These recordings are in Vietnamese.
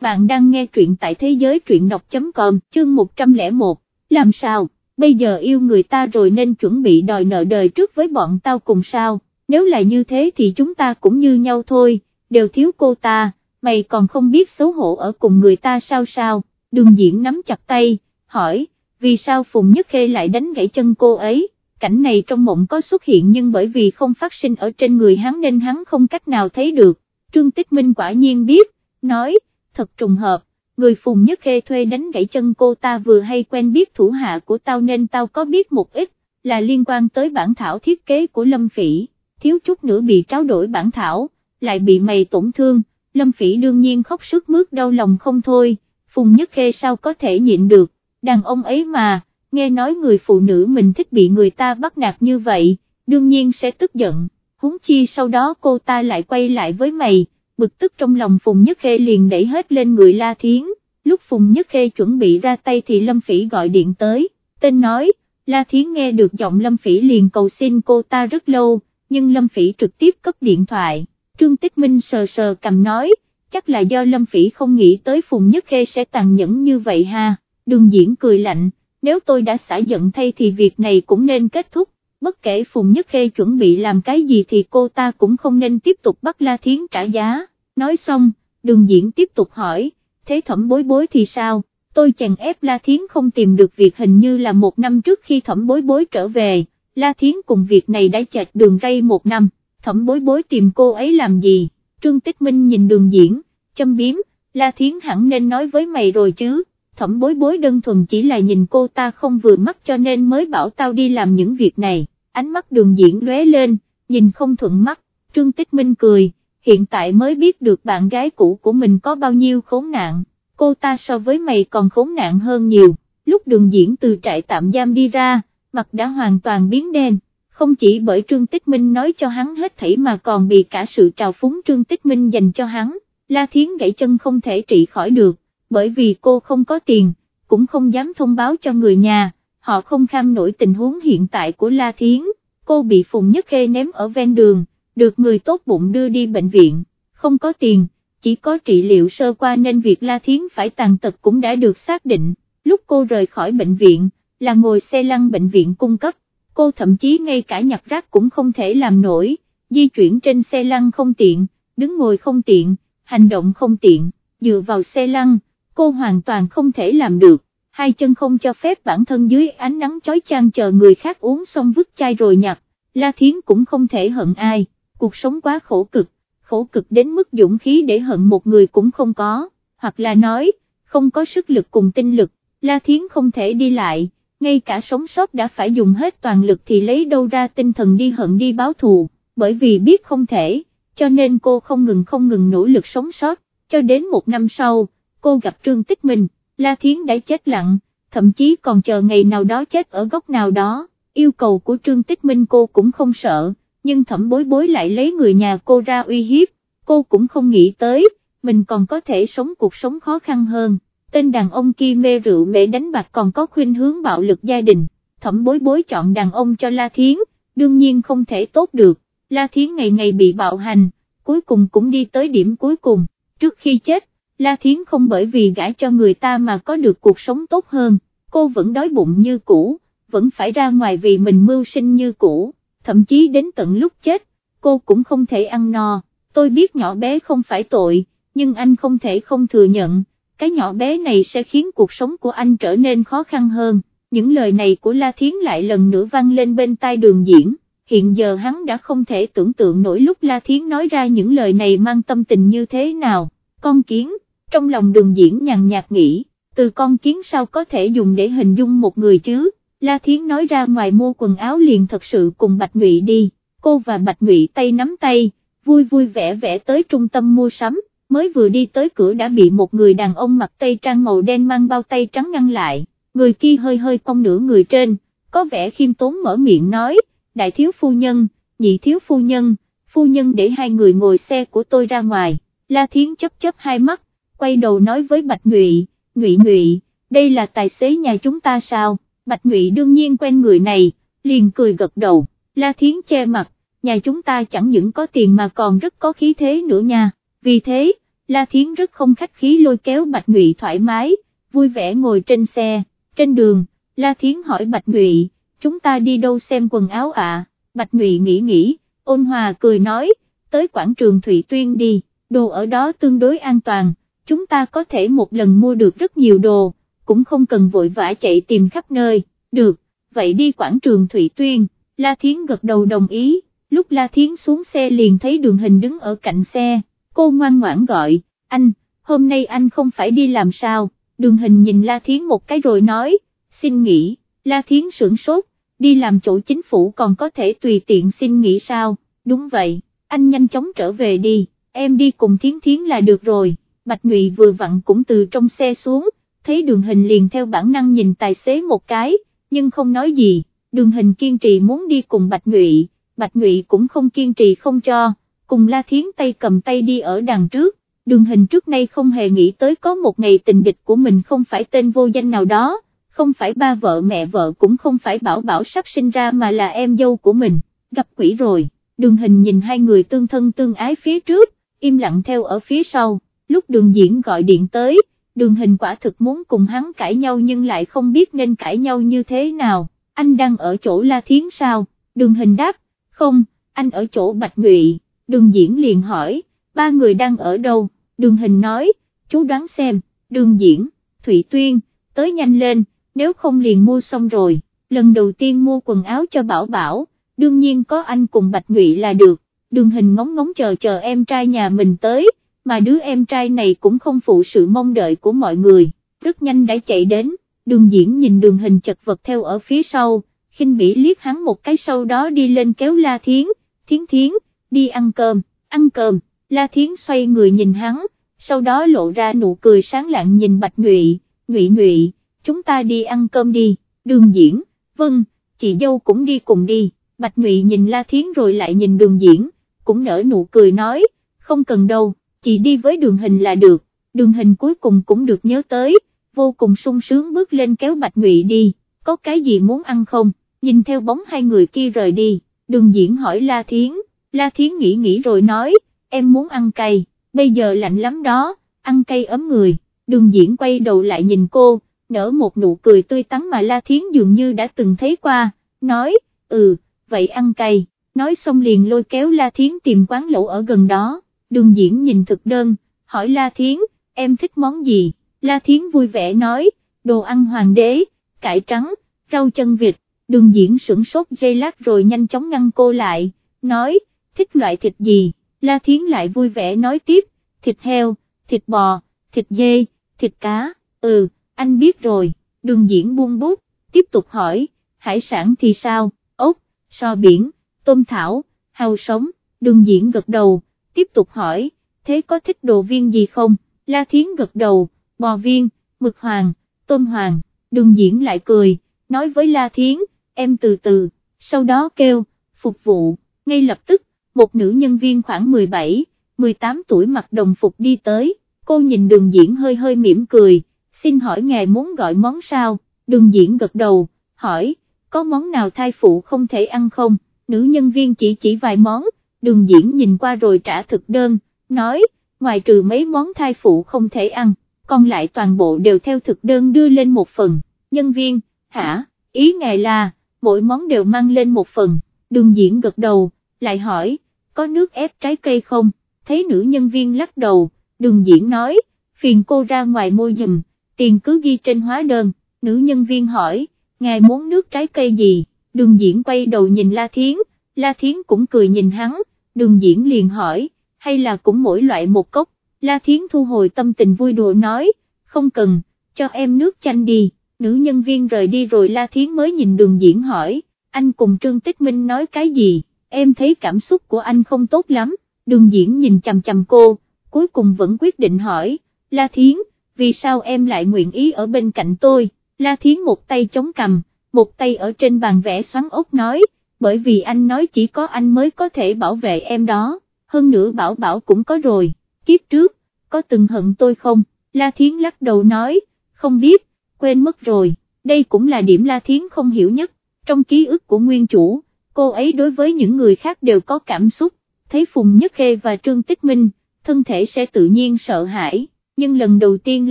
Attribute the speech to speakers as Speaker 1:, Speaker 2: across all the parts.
Speaker 1: bạn đang nghe truyện tại thế giới truyện đọc.com, chương 101, làm sao, bây giờ yêu người ta rồi nên chuẩn bị đòi nợ đời trước với bọn tao cùng sao, nếu là như thế thì chúng ta cũng như nhau thôi, đều thiếu cô ta, mày còn không biết xấu hổ ở cùng người ta sao sao, đường diễn nắm chặt tay, hỏi, vì sao Phùng Nhất Khê lại đánh gãy chân cô ấy, cảnh này trong mộng có xuất hiện nhưng bởi vì không phát sinh ở trên người hắn nên hắn không cách nào thấy được, Trương Tích Minh quả nhiên biết, nói, thật trùng hợp, người Phùng Nhất Khê thuê đánh gãy chân cô ta vừa hay quen biết thủ hạ của tao nên tao có biết một ít, là liên quan tới bản thảo thiết kế của Lâm Phỉ, thiếu chút nữa bị tráo đổi bản thảo, lại bị mày tổn thương, Lâm Phỉ đương nhiên khóc sức mướt đau lòng không thôi, Phùng Nhất Khê sao có thể nhịn được, đàn ông ấy mà, nghe nói người phụ nữ mình thích bị người ta bắt nạt như vậy, đương nhiên sẽ tức giận, huống chi sau đó cô ta lại quay lại với mày bực tức trong lòng Phùng Nhất Khê liền đẩy hết lên người La Thiến, lúc Phùng Nhất Khê chuẩn bị ra tay thì Lâm Phỉ gọi điện tới, tên nói, La Thiến nghe được giọng Lâm Phỉ liền cầu xin cô ta rất lâu, nhưng Lâm Phỉ trực tiếp cấp điện thoại, Trương Tích Minh sờ sờ cầm nói, chắc là do Lâm Phỉ không nghĩ tới Phùng Nhất Khê sẽ tàn nhẫn như vậy ha, đường diễn cười lạnh, nếu tôi đã xả giận thay thì việc này cũng nên kết thúc, bất kể Phùng Nhất Khê chuẩn bị làm cái gì thì cô ta cũng không nên tiếp tục bắt La Thiến trả giá, nói xong, đường diễn tiếp tục hỏi, thế thẩm bối bối thì sao, tôi chèn ép La Thiến không tìm được việc hình như là một năm trước khi thẩm bối bối trở về, La Thiến cùng việc này đã chạch đường ray một năm, thẩm bối bối tìm cô ấy làm gì, Trương Tích Minh nhìn đường diễn, châm biếm, La Thiến hẳn nên nói với mày rồi chứ thẩm bối bối đơn thuần chỉ là nhìn cô ta không vừa mắt cho nên mới bảo tao đi làm những việc này, ánh mắt đường diễn lóe lên, nhìn không thuận mắt, Trương Tích Minh cười, hiện tại mới biết được bạn gái cũ của mình có bao nhiêu khốn nạn, cô ta so với mày còn khốn nạn hơn nhiều, lúc đường diễn từ trại tạm giam đi ra, mặt đã hoàn toàn biến đen, không chỉ bởi Trương Tích Minh nói cho hắn hết thảy mà còn bị cả sự trào phúng Trương Tích Minh dành cho hắn, La Thiến gãy chân không thể trị khỏi được bởi vì cô không có tiền, cũng không dám thông báo cho người nhà, họ không kham nổi tình huống hiện tại của La Thiến, cô bị Phùng Nhất Khê ném ở ven đường, được người tốt bụng đưa đi bệnh viện, không có tiền, chỉ có trị liệu sơ qua nên việc La Thiến phải tàn tật cũng đã được xác định, lúc cô rời khỏi bệnh viện, là ngồi xe lăn bệnh viện cung cấp, cô thậm chí ngay cả nhặt rác cũng không thể làm nổi, di chuyển trên xe lăn không tiện, đứng ngồi không tiện, hành động không tiện, dựa vào xe lăn cô hoàn toàn không thể làm được, hai chân không cho phép bản thân dưới ánh nắng chói chang chờ người khác uống xong vứt chai rồi nhặt, La Thiến cũng không thể hận ai, cuộc sống quá khổ cực, khổ cực đến mức dũng khí để hận một người cũng không có, hoặc là nói, không có sức lực cùng tinh lực, La Thiến không thể đi lại, ngay cả sống sót đã phải dùng hết toàn lực thì lấy đâu ra tinh thần đi hận đi báo thù, bởi vì biết không thể, cho nên cô không ngừng không ngừng nỗ lực sống sót, cho đến một năm sau cô gặp Trương Tích Minh, La Thiến đã chết lặng, thậm chí còn chờ ngày nào đó chết ở góc nào đó, yêu cầu của Trương Tích Minh cô cũng không sợ, nhưng thẩm bối bối lại lấy người nhà cô ra uy hiếp, cô cũng không nghĩ tới, mình còn có thể sống cuộc sống khó khăn hơn, tên đàn ông kia mê rượu mê đánh bạc còn có khuyên hướng bạo lực gia đình, thẩm bối bối chọn đàn ông cho La Thiến, đương nhiên không thể tốt được, La Thiến ngày ngày bị bạo hành, cuối cùng cũng đi tới điểm cuối cùng, trước khi chết, La Thiến không bởi vì gãi cho người ta mà có được cuộc sống tốt hơn, cô vẫn đói bụng như cũ, vẫn phải ra ngoài vì mình mưu sinh như cũ, thậm chí đến tận lúc chết, cô cũng không thể ăn no, tôi biết nhỏ bé không phải tội, nhưng anh không thể không thừa nhận, cái nhỏ bé này sẽ khiến cuộc sống của anh trở nên khó khăn hơn, những lời này của La Thiến lại lần nữa vang lên bên tai đường diễn. Hiện giờ hắn đã không thể tưởng tượng nổi lúc La Thiến nói ra những lời này mang tâm tình như thế nào, con kiến, trong lòng đường diễn nhàn nhạt nghĩ, từ con kiến sao có thể dùng để hình dung một người chứ, La Thiến nói ra ngoài mua quần áo liền thật sự cùng Bạch Ngụy đi, cô và Bạch Ngụy tay nắm tay, vui vui vẻ vẻ tới trung tâm mua sắm, mới vừa đi tới cửa đã bị một người đàn ông mặc tây trang màu đen mang bao tay trắng ngăn lại, người kia hơi hơi cong nửa người trên, có vẻ khiêm tốn mở miệng nói, đại thiếu phu nhân, nhị thiếu phu nhân, phu nhân để hai người ngồi xe của tôi ra ngoài, La Thiến chấp chấp hai mắt, quay đầu nói với Bạch Ngụy, Ngụy Ngụy, đây là tài xế nhà chúng ta sao, Bạch Ngụy đương nhiên quen người này, liền cười gật đầu, La Thiến che mặt, nhà chúng ta chẳng những có tiền mà còn rất có khí thế nữa nha, vì thế, La Thiến rất không khách khí lôi kéo Bạch Ngụy thoải mái, vui vẻ ngồi trên xe, trên đường, La Thiến hỏi Bạch Ngụy, chúng ta đi đâu xem quần áo ạ, Bạch Ngụy nghĩ nghĩ, ôn hòa cười nói, tới quảng trường Thụy Tuyên đi, đồ ở đó tương đối an toàn, chúng ta có thể một lần mua được rất nhiều đồ, cũng không cần vội vã chạy tìm khắp nơi, được, vậy đi quảng trường Thụy Tuyên, La Thiến gật đầu đồng ý, lúc La Thiến xuống xe liền thấy đường hình đứng ở cạnh xe, cô ngoan ngoãn gọi, anh, hôm nay anh không phải đi làm sao, đường hình nhìn La Thiến một cái rồi nói, xin nghỉ, La Thiến sửng sốt, đi làm chỗ chính phủ còn có thể tùy tiện xin nghỉ sao, đúng vậy, anh nhanh chóng trở về đi, em đi cùng Thiến Thiến là được rồi, Bạch Ngụy vừa vặn cũng từ trong xe xuống, thấy đường hình liền theo bản năng nhìn tài xế một cái, nhưng không nói gì, đường hình kiên trì muốn đi cùng Bạch Ngụy, Bạch Ngụy cũng không kiên trì không cho, cùng La Thiến tay cầm tay đi ở đằng trước, đường hình trước nay không hề nghĩ tới có một ngày tình địch của mình không phải tên vô danh nào đó, không phải ba vợ mẹ vợ cũng không phải bảo bảo sắp sinh ra mà là em dâu của mình, gặp quỷ rồi, đường hình nhìn hai người tương thân tương ái phía trước, im lặng theo ở phía sau, lúc đường diễn gọi điện tới, đường hình quả thực muốn cùng hắn cãi nhau nhưng lại không biết nên cãi nhau như thế nào, anh đang ở chỗ La Thiến sao, đường hình đáp, không, anh ở chỗ Bạch Ngụy, đường diễn liền hỏi, ba người đang ở đâu, đường hình nói, chú đoán xem, đường diễn, Thụy Tuyên, tới nhanh lên, nếu không liền mua xong rồi, lần đầu tiên mua quần áo cho Bảo Bảo, đương nhiên có anh cùng Bạch Ngụy là được, đường hình ngóng ngóng chờ chờ em trai nhà mình tới, mà đứa em trai này cũng không phụ sự mong đợi của mọi người, rất nhanh đã chạy đến, đường diễn nhìn đường hình chật vật theo ở phía sau, khinh bỉ liếc hắn một cái sau đó đi lên kéo La Thiến, Thiến Thiến, đi ăn cơm, ăn cơm, La Thiến xoay người nhìn hắn, sau đó lộ ra nụ cười sáng lạng nhìn Bạch Nhụy, Nhụy Nhụy, chúng ta đi ăn cơm đi, đường diễn, vâng, chị dâu cũng đi cùng đi, Bạch Nhụy nhìn La Thiến rồi lại nhìn đường diễn, cũng nở nụ cười nói, không cần đâu, chị đi với đường hình là được, đường hình cuối cùng cũng được nhớ tới, vô cùng sung sướng bước lên kéo Bạch Ngụy đi, có cái gì muốn ăn không, nhìn theo bóng hai người kia rời đi, đường diễn hỏi La Thiến, La Thiến nghĩ nghĩ rồi nói, em muốn ăn cay, bây giờ lạnh lắm đó, ăn cay ấm người, đường diễn quay đầu lại nhìn cô, nở một nụ cười tươi tắn mà La Thiến dường như đã từng thấy qua, nói, ừ, vậy ăn cay, nói xong liền lôi kéo La Thiến tìm quán lẩu ở gần đó, đường diễn nhìn thực đơn, hỏi La Thiến, em thích món gì, La Thiến vui vẻ nói, đồ ăn hoàng đế, cải trắng, rau chân vịt, đường diễn sửng sốt dây lát rồi nhanh chóng ngăn cô lại, nói, thích loại thịt gì, La Thiến lại vui vẻ nói tiếp, thịt heo, thịt bò, thịt dê, thịt cá, ừ, anh biết rồi, đường diễn buông bút, tiếp tục hỏi, hải sản thì sao, ốc, so biển, tôm thảo, hàu sống, đường diễn gật đầu, tiếp tục hỏi, thế có thích đồ viên gì không, La Thiến gật đầu, bò viên, mực hoàng, tôm hoàng, đường diễn lại cười, nói với La Thiến, em từ từ, sau đó kêu, phục vụ, ngay lập tức, một nữ nhân viên khoảng 17, 18 tuổi mặc đồng phục đi tới, cô nhìn đường diễn hơi hơi mỉm cười, xin hỏi ngài muốn gọi món sao, đường diễn gật đầu, hỏi, có món nào thai phụ không thể ăn không, nữ nhân viên chỉ chỉ vài món, đường diễn nhìn qua rồi trả thực đơn, nói, ngoài trừ mấy món thai phụ không thể ăn, còn lại toàn bộ đều theo thực đơn đưa lên một phần, nhân viên, hả, ý ngài là, mỗi món đều mang lên một phần, đường diễn gật đầu, lại hỏi, có nước ép trái cây không, thấy nữ nhân viên lắc đầu, đường diễn nói, phiền cô ra ngoài mua giùm, tiền cứ ghi trên hóa đơn, nữ nhân viên hỏi, ngài muốn nước trái cây gì, đường diễn quay đầu nhìn La Thiến, La Thiến cũng cười nhìn hắn, đường diễn liền hỏi, hay là cũng mỗi loại một cốc, La Thiến thu hồi tâm tình vui đùa nói, không cần, cho em nước chanh đi, nữ nhân viên rời đi rồi La Thiến mới nhìn đường diễn hỏi, anh cùng Trương Tích Minh nói cái gì, em thấy cảm xúc của anh không tốt lắm, đường diễn nhìn chằm chằm cô, cuối cùng vẫn quyết định hỏi, La Thiến, vì sao em lại nguyện ý ở bên cạnh tôi, La Thiến một tay chống cầm, một tay ở trên bàn vẽ xoắn ốc nói, bởi vì anh nói chỉ có anh mới có thể bảo vệ em đó, hơn nữa bảo bảo cũng có rồi, kiếp trước, có từng hận tôi không, La Thiến lắc đầu nói, không biết, quên mất rồi, đây cũng là điểm La Thiến không hiểu nhất, trong ký ức của nguyên chủ, cô ấy đối với những người khác đều có cảm xúc, thấy Phùng Nhất Khê và Trương Tích Minh, thân thể sẽ tự nhiên sợ hãi, nhưng lần đầu tiên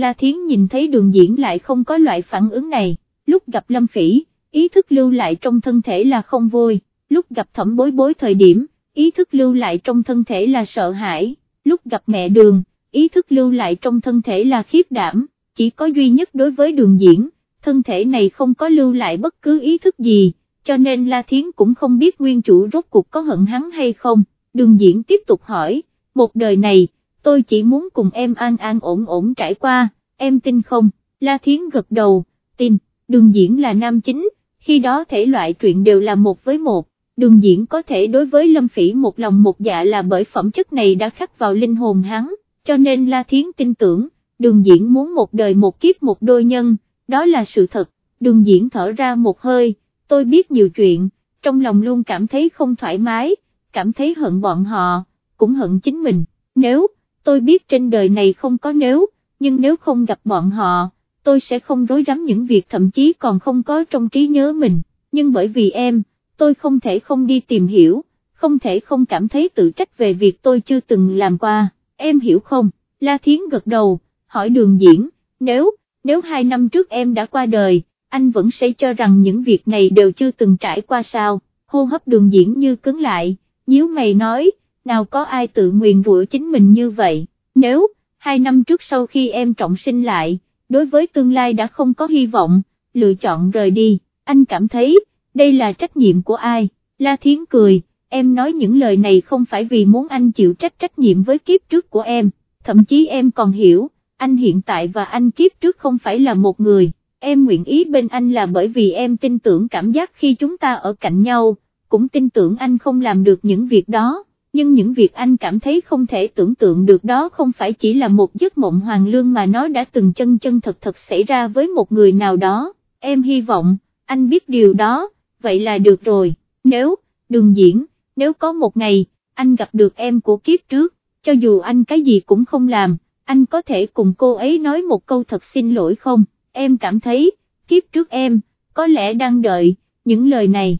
Speaker 1: La Thiến nhìn thấy đường diễn lại không có loại phản ứng này, lúc gặp Lâm Phỉ, ý thức lưu lại trong thân thể là không vui, lúc gặp thẩm bối bối thời điểm, ý thức lưu lại trong thân thể là sợ hãi, lúc gặp mẹ đường, ý thức lưu lại trong thân thể là khiếp đảm, chỉ có duy nhất đối với đường diễn, thân thể này không có lưu lại bất cứ ý thức gì, cho nên La Thiến cũng không biết nguyên chủ rốt cuộc có hận hắn hay không, đường diễn tiếp tục hỏi, một đời này, tôi chỉ muốn cùng em an an ổn ổn trải qua, em tin không, La Thiến gật đầu, tin, đường diễn là nam chính, khi đó thể loại truyện đều là một với một, đường diễn có thể đối với Lâm Phỉ một lòng một dạ là bởi phẩm chất này đã khắc vào linh hồn hắn, cho nên La Thiến tin tưởng, đường diễn muốn một đời một kiếp một đôi nhân, đó là sự thật, đường diễn thở ra một hơi, tôi biết nhiều chuyện, trong lòng luôn cảm thấy không thoải mái, cảm thấy hận bọn họ, cũng hận chính mình, nếu, tôi biết trên đời này không có nếu, nhưng nếu không gặp bọn họ, tôi sẽ không rối rắm những việc thậm chí còn không có trong trí nhớ mình, nhưng bởi vì em, tôi không thể không đi tìm hiểu, không thể không cảm thấy tự trách về việc tôi chưa từng làm qua, em hiểu không, La Thiến gật đầu, hỏi đường diễn, nếu, nếu hai năm trước em đã qua đời, anh vẫn sẽ cho rằng những việc này đều chưa từng trải qua sao, hô hấp đường diễn như cứng lại, nhíu mày nói, nào có ai tự nguyền rủa chính mình như vậy, nếu, hai năm trước sau khi em trọng sinh lại, đối với tương lai đã không có hy vọng, lựa chọn rời đi, anh cảm thấy, đây là trách nhiệm của ai, La Thiến cười, em nói những lời này không phải vì muốn anh chịu trách trách nhiệm với kiếp trước của em, thậm chí em còn hiểu, anh hiện tại và anh kiếp trước không phải là một người, em nguyện ý bên anh là bởi vì em tin tưởng cảm giác khi chúng ta ở cạnh nhau, cũng tin tưởng anh không làm được những việc đó, nhưng những việc anh cảm thấy không thể tưởng tượng được đó không phải chỉ là một giấc mộng hoàng lương mà nó đã từng chân chân thật thật xảy ra với một người nào đó, em hy vọng, anh biết điều đó, vậy là được rồi, nếu, đường diễn, nếu có một ngày, anh gặp được em của kiếp trước, cho dù anh cái gì cũng không làm, anh có thể cùng cô ấy nói một câu thật xin lỗi không, em cảm thấy, kiếp trước em, có lẽ đang đợi, những lời này.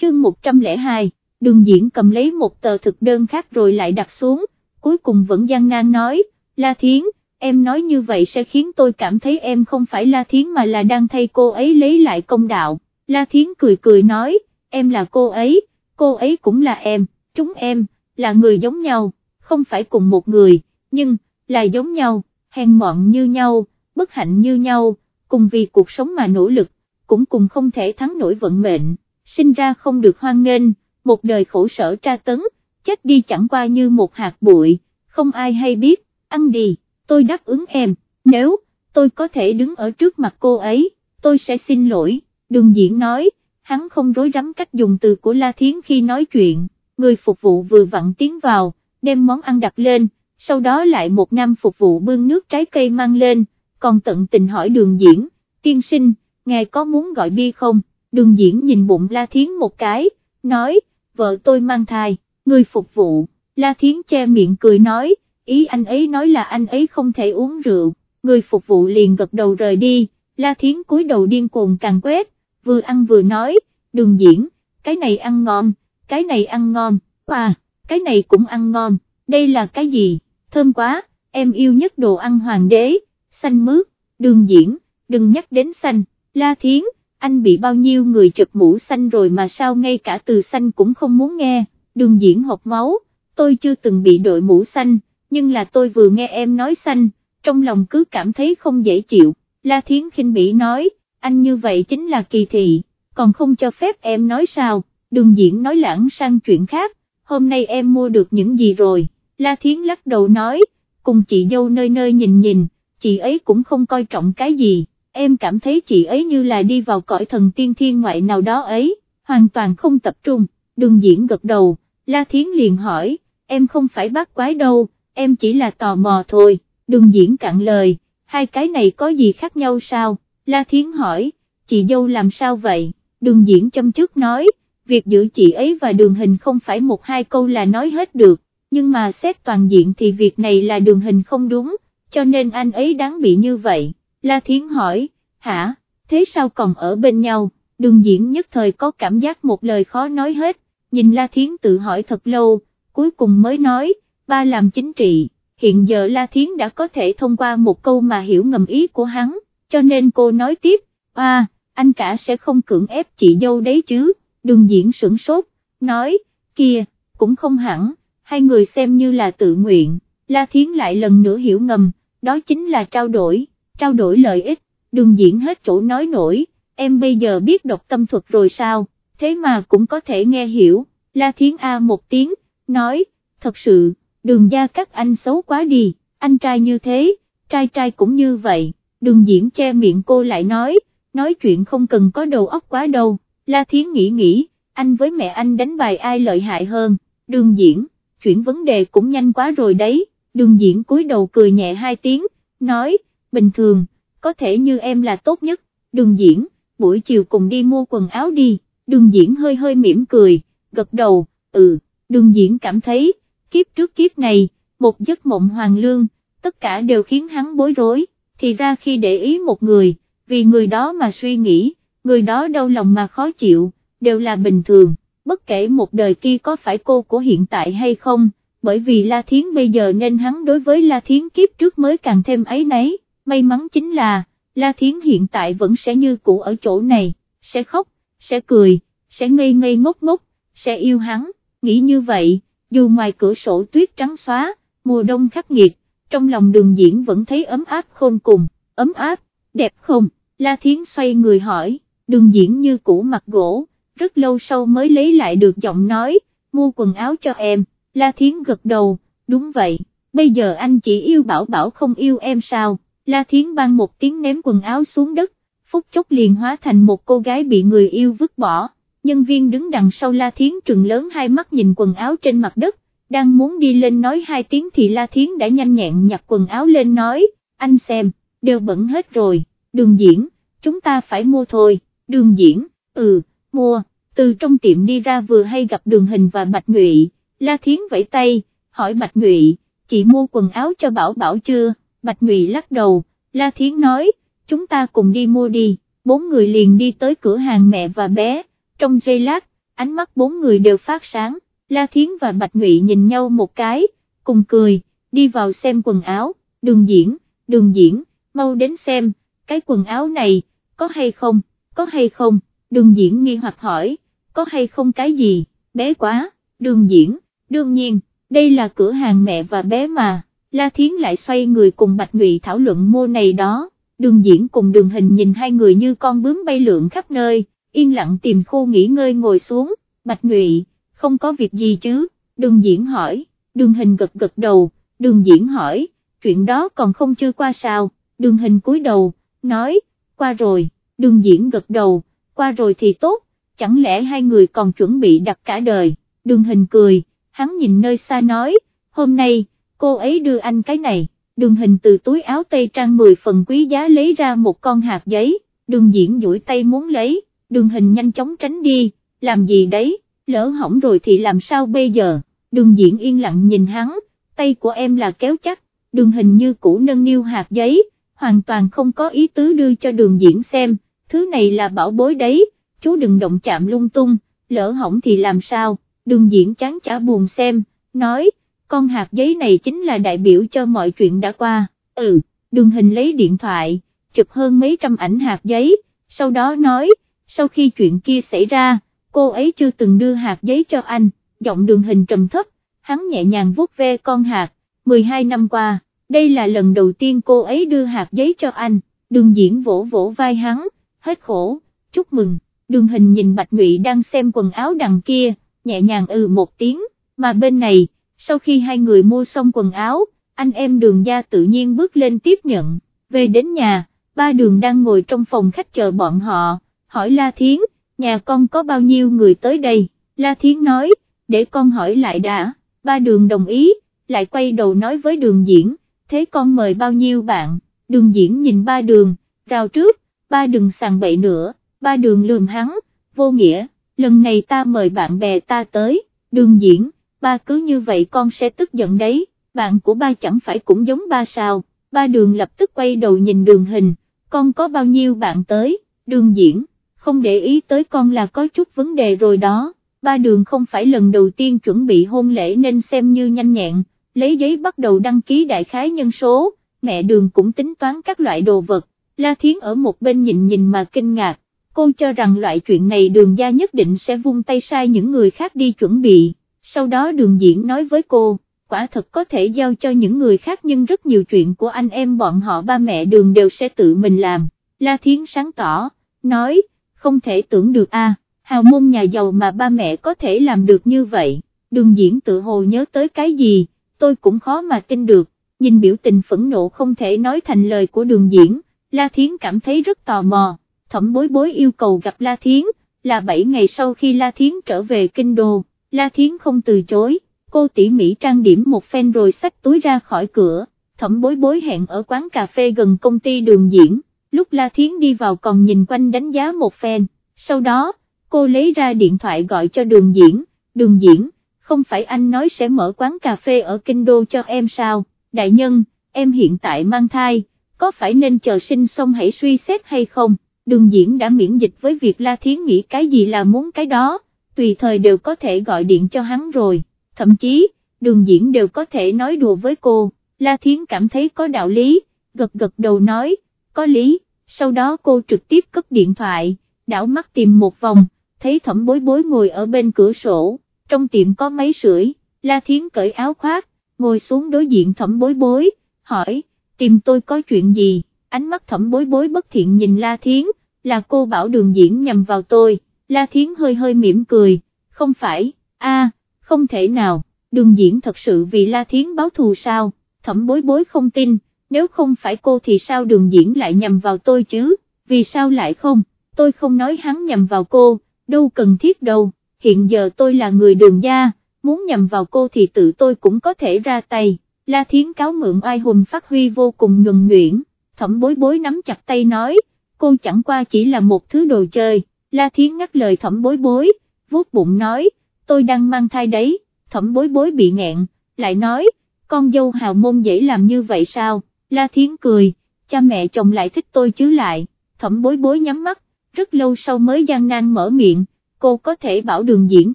Speaker 1: Chương 102, đường diễn cầm lấy một tờ thực đơn khác rồi lại đặt xuống, cuối cùng vẫn gian nan nói, La Thiến, em nói như vậy sẽ khiến tôi cảm thấy em không phải La Thiến mà là đang thay cô ấy lấy lại công đạo. La Thiến cười cười nói, em là cô ấy, cô ấy cũng là em, chúng em, là người giống nhau, không phải cùng một người, nhưng, là giống nhau, hèn mọn như nhau, bất hạnh như nhau, cùng vì cuộc sống mà nỗ lực, cũng cùng không thể thắng nổi vận mệnh, sinh ra không được hoan nghênh, một đời khổ sở tra tấn, chết đi chẳng qua như một hạt bụi, không ai hay biết, ăn đi, tôi đáp ứng em, nếu, tôi có thể đứng ở trước mặt cô ấy, tôi sẽ xin lỗi, đường diễn nói, hắn không rối rắm cách dùng từ của La Thiến khi nói chuyện, người phục vụ vừa vặn tiến vào, đem món ăn đặt lên, sau đó lại một năm phục vụ bưng nước trái cây mang lên, còn tận tình hỏi đường diễn, tiên sinh, ngài có muốn gọi bia không, đường diễn nhìn bụng La Thiến một cái, nói, vợ tôi mang thai, người phục vụ, La Thiến che miệng cười nói, ý anh ấy nói là anh ấy không thể uống rượu, người phục vụ liền gật đầu rời đi, La Thiến cúi đầu điên cuồng càng quét, vừa ăn vừa nói, đường diễn, cái này ăn ngon, cái này ăn ngon, à, cái này cũng ăn ngon, đây là cái gì? thơm quá, em yêu nhất đồ ăn hoàng đế, xanh mướt, đường diễn, đừng nhắc đến xanh, la thiến, anh bị bao nhiêu người chụp mũ xanh rồi mà sao ngay cả từ xanh cũng không muốn nghe, đường diễn hộp máu, tôi chưa từng bị đội mũ xanh, nhưng là tôi vừa nghe em nói xanh, trong lòng cứ cảm thấy không dễ chịu, la thiến khinh bỉ nói, anh như vậy chính là kỳ thị, còn không cho phép em nói sao, đường diễn nói lãng sang chuyện khác, hôm nay em mua được những gì rồi. La Thiến lắc đầu nói, cùng chị dâu nơi nơi nhìn nhìn, chị ấy cũng không coi trọng cái gì, em cảm thấy chị ấy như là đi vào cõi thần tiên thiên ngoại nào đó ấy, hoàn toàn không tập trung, đường diễn gật đầu, La Thiến liền hỏi, em không phải bác quái đâu, em chỉ là tò mò thôi, đường diễn cạn lời, hai cái này có gì khác nhau sao, La Thiến hỏi, chị dâu làm sao vậy, đường diễn châm trước nói, việc giữa chị ấy và đường hình không phải một hai câu là nói hết được, nhưng mà xét toàn diện thì việc này là đường hình không đúng, cho nên anh ấy đáng bị như vậy. La Thiến hỏi, hả, thế sao còn ở bên nhau, đường diễn nhất thời có cảm giác một lời khó nói hết, nhìn La Thiến tự hỏi thật lâu, cuối cùng mới nói, ba làm chính trị, hiện giờ La Thiến đã có thể thông qua một câu mà hiểu ngầm ý của hắn, cho nên cô nói tiếp, à, anh cả sẽ không cưỡng ép chị dâu đấy chứ, đường diễn sửng sốt, nói, kia, cũng không hẳn, hai người xem như là tự nguyện, La Thiến lại lần nữa hiểu ngầm, đó chính là trao đổi, trao đổi lợi ích, đường diễn hết chỗ nói nổi, em bây giờ biết đọc tâm thuật rồi sao, thế mà cũng có thể nghe hiểu, La Thiến A một tiếng, nói, thật sự, đường gia các anh xấu quá đi, anh trai như thế, trai trai cũng như vậy, đường diễn che miệng cô lại nói, nói chuyện không cần có đầu óc quá đâu, La Thiến nghĩ nghĩ, anh với mẹ anh đánh bài ai lợi hại hơn, đường diễn, chuyển vấn đề cũng nhanh quá rồi đấy, đường diễn cúi đầu cười nhẹ hai tiếng, nói, bình thường, có thể như em là tốt nhất, đường diễn, buổi chiều cùng đi mua quần áo đi, đường diễn hơi hơi mỉm cười, gật đầu, ừ, đường diễn cảm thấy, kiếp trước kiếp này, một giấc mộng hoàng lương, tất cả đều khiến hắn bối rối, thì ra khi để ý một người, vì người đó mà suy nghĩ, người đó đau lòng mà khó chịu, đều là bình thường, bất kể một đời kia có phải cô của hiện tại hay không, bởi vì La Thiến bây giờ nên hắn đối với La Thiến kiếp trước mới càng thêm ấy nấy, may mắn chính là, La Thiến hiện tại vẫn sẽ như cũ ở chỗ này, sẽ khóc, sẽ cười, sẽ ngây ngây ngốc ngốc, sẽ yêu hắn, nghĩ như vậy, dù ngoài cửa sổ tuyết trắng xóa, mùa đông khắc nghiệt, trong lòng đường diễn vẫn thấy ấm áp khôn cùng, ấm áp, đẹp không, La Thiến xoay người hỏi, đường diễn như cũ mặt gỗ, rất lâu sau mới lấy lại được giọng nói, mua quần áo cho em, La Thiến gật đầu, đúng vậy, bây giờ anh chỉ yêu bảo bảo không yêu em sao, La Thiến ban một tiếng ném quần áo xuống đất, phút chốc liền hóa thành một cô gái bị người yêu vứt bỏ, nhân viên đứng đằng sau La Thiến trừng lớn hai mắt nhìn quần áo trên mặt đất, đang muốn đi lên nói hai tiếng thì La Thiến đã nhanh nhẹn nhặt quần áo lên nói, anh xem, đều bẩn hết rồi, đường diễn, chúng ta phải mua thôi, đường diễn, ừ, mua, từ trong tiệm đi ra vừa hay gặp đường hình và Bạch Nhụy, La Thiến vẫy tay, hỏi Bạch Nhụy, chị mua quần áo cho Bảo Bảo chưa, Bạch Ngụy lắc đầu, La Thiến nói, chúng ta cùng đi mua đi, bốn người liền đi tới cửa hàng mẹ và bé, trong giây lát, ánh mắt bốn người đều phát sáng, La Thiến và Bạch Ngụy nhìn nhau một cái, cùng cười, đi vào xem quần áo, đường diễn, đường diễn, mau đến xem, cái quần áo này, có hay không, có hay không, đường diễn nghi hoặc hỏi, có hay không cái gì, bé quá, đường diễn, đương nhiên, đây là cửa hàng mẹ và bé mà, La Thiến lại xoay người cùng Bạch Ngụy thảo luận mô này đó, đường diễn cùng đường hình nhìn hai người như con bướm bay lượn khắp nơi, yên lặng tìm khu nghỉ ngơi ngồi xuống, Bạch Ngụy, không có việc gì chứ, đường diễn hỏi, đường hình gật gật đầu, đường diễn hỏi, chuyện đó còn không chưa qua sao, đường hình cúi đầu, nói, qua rồi, đường diễn gật đầu, qua rồi thì tốt, chẳng lẽ hai người còn chuẩn bị đặt cả đời, đường hình cười, hắn nhìn nơi xa nói, hôm nay, cô ấy đưa anh cái này, đường hình từ túi áo tây trang 10 phần quý giá lấy ra một con hạt giấy, đường diễn duỗi tay muốn lấy, đường hình nhanh chóng tránh đi, làm gì đấy, lỡ hỏng rồi thì làm sao bây giờ, đường diễn yên lặng nhìn hắn, tay của em là kéo chắc, đường hình như cũ nâng niu hạt giấy, hoàn toàn không có ý tứ đưa cho đường diễn xem, thứ này là bảo bối đấy, chú đừng động chạm lung tung, lỡ hỏng thì làm sao, đường diễn chán chả buồn xem, nói, con hạt giấy này chính là đại biểu cho mọi chuyện đã qua, ừ, đường hình lấy điện thoại, chụp hơn mấy trăm ảnh hạt giấy, sau đó nói, sau khi chuyện kia xảy ra, cô ấy chưa từng đưa hạt giấy cho anh, giọng đường hình trầm thấp, hắn nhẹ nhàng vuốt ve con hạt, 12 năm qua, đây là lần đầu tiên cô ấy đưa hạt giấy cho anh, đường diễn vỗ vỗ vai hắn, hết khổ, chúc mừng, đường hình nhìn Bạch Ngụy đang xem quần áo đằng kia, nhẹ nhàng ừ một tiếng, mà bên này, sau khi hai người mua xong quần áo, anh em đường gia tự nhiên bước lên tiếp nhận, về đến nhà, ba đường đang ngồi trong phòng khách chờ bọn họ, hỏi La Thiến, nhà con có bao nhiêu người tới đây, La Thiến nói, để con hỏi lại đã, ba đường đồng ý, lại quay đầu nói với đường diễn, thế con mời bao nhiêu bạn, đường diễn nhìn ba đường, rào trước, ba đừng sàng bậy nữa, ba đường lườm hắn, vô nghĩa, lần này ta mời bạn bè ta tới, đường diễn, ba cứ như vậy con sẽ tức giận đấy, bạn của ba chẳng phải cũng giống ba sao, ba đường lập tức quay đầu nhìn đường hình, con có bao nhiêu bạn tới, đường diễn, không để ý tới con là có chút vấn đề rồi đó, ba đường không phải lần đầu tiên chuẩn bị hôn lễ nên xem như nhanh nhẹn, lấy giấy bắt đầu đăng ký đại khái nhân số, mẹ đường cũng tính toán các loại đồ vật, La Thiến ở một bên nhìn nhìn mà kinh ngạc, cô cho rằng loại chuyện này đường gia nhất định sẽ vung tay sai những người khác đi chuẩn bị, sau đó đường diễn nói với cô, quả thật có thể giao cho những người khác nhưng rất nhiều chuyện của anh em bọn họ ba mẹ đường đều sẽ tự mình làm, La Thiến sáng tỏ, nói, không thể tưởng được a, hào môn nhà giàu mà ba mẹ có thể làm được như vậy, đường diễn tự hồ nhớ tới cái gì, tôi cũng khó mà tin được, nhìn biểu tình phẫn nộ không thể nói thành lời của đường diễn, La Thiến cảm thấy rất tò mò, thẩm bối bối yêu cầu gặp La Thiến, là 7 ngày sau khi La Thiến trở về kinh đô, La Thiến không từ chối, cô tỉ mỉ trang điểm một phen rồi xách túi ra khỏi cửa, thẩm bối bối hẹn ở quán cà phê gần công ty đường diễn, lúc La Thiến đi vào còn nhìn quanh đánh giá một phen, sau đó, cô lấy ra điện thoại gọi cho đường diễn, đường diễn, không phải anh nói sẽ mở quán cà phê ở kinh đô cho em sao, đại nhân, em hiện tại mang thai, có phải nên chờ sinh xong hãy suy xét hay không, đường diễn đã miễn dịch với việc La Thiến nghĩ cái gì là muốn cái đó, tùy thời đều có thể gọi điện cho hắn rồi, thậm chí, đường diễn đều có thể nói đùa với cô, La Thiến cảm thấy có đạo lý, gật gật đầu nói, có lý, sau đó cô trực tiếp cất điện thoại, đảo mắt tìm một vòng, thấy thẩm bối bối ngồi ở bên cửa sổ, trong tiệm có máy sưởi, La Thiến cởi áo khoác, ngồi xuống đối diện thẩm bối bối, hỏi, tìm tôi có chuyện gì, ánh mắt thẩm bối bối bất thiện nhìn La Thiến, là cô bảo đường diễn nhầm vào tôi, La Thiến hơi hơi mỉm cười, không phải, a, không thể nào, đường diễn thật sự vì La Thiến báo thù sao, thẩm bối bối không tin, nếu không phải cô thì sao đường diễn lại nhầm vào tôi chứ, vì sao lại không, tôi không nói hắn nhầm vào cô, đâu cần thiết đâu, hiện giờ tôi là người đường gia, muốn nhầm vào cô thì tự tôi cũng có thể ra tay, La Thiến cáo mượn oai hùng phát huy vô cùng nhuần nhuyễn, thẩm bối bối nắm chặt tay nói, cô chẳng qua chỉ là một thứ đồ chơi, La Thiến ngắt lời thẩm bối bối, vuốt bụng nói, tôi đang mang thai đấy, thẩm bối bối bị nghẹn, lại nói, con dâu hào môn dễ làm như vậy sao, La Thiến cười, cha mẹ chồng lại thích tôi chứ lại, thẩm bối bối nhắm mắt, rất lâu sau mới gian nan mở miệng, cô có thể bảo đường diễn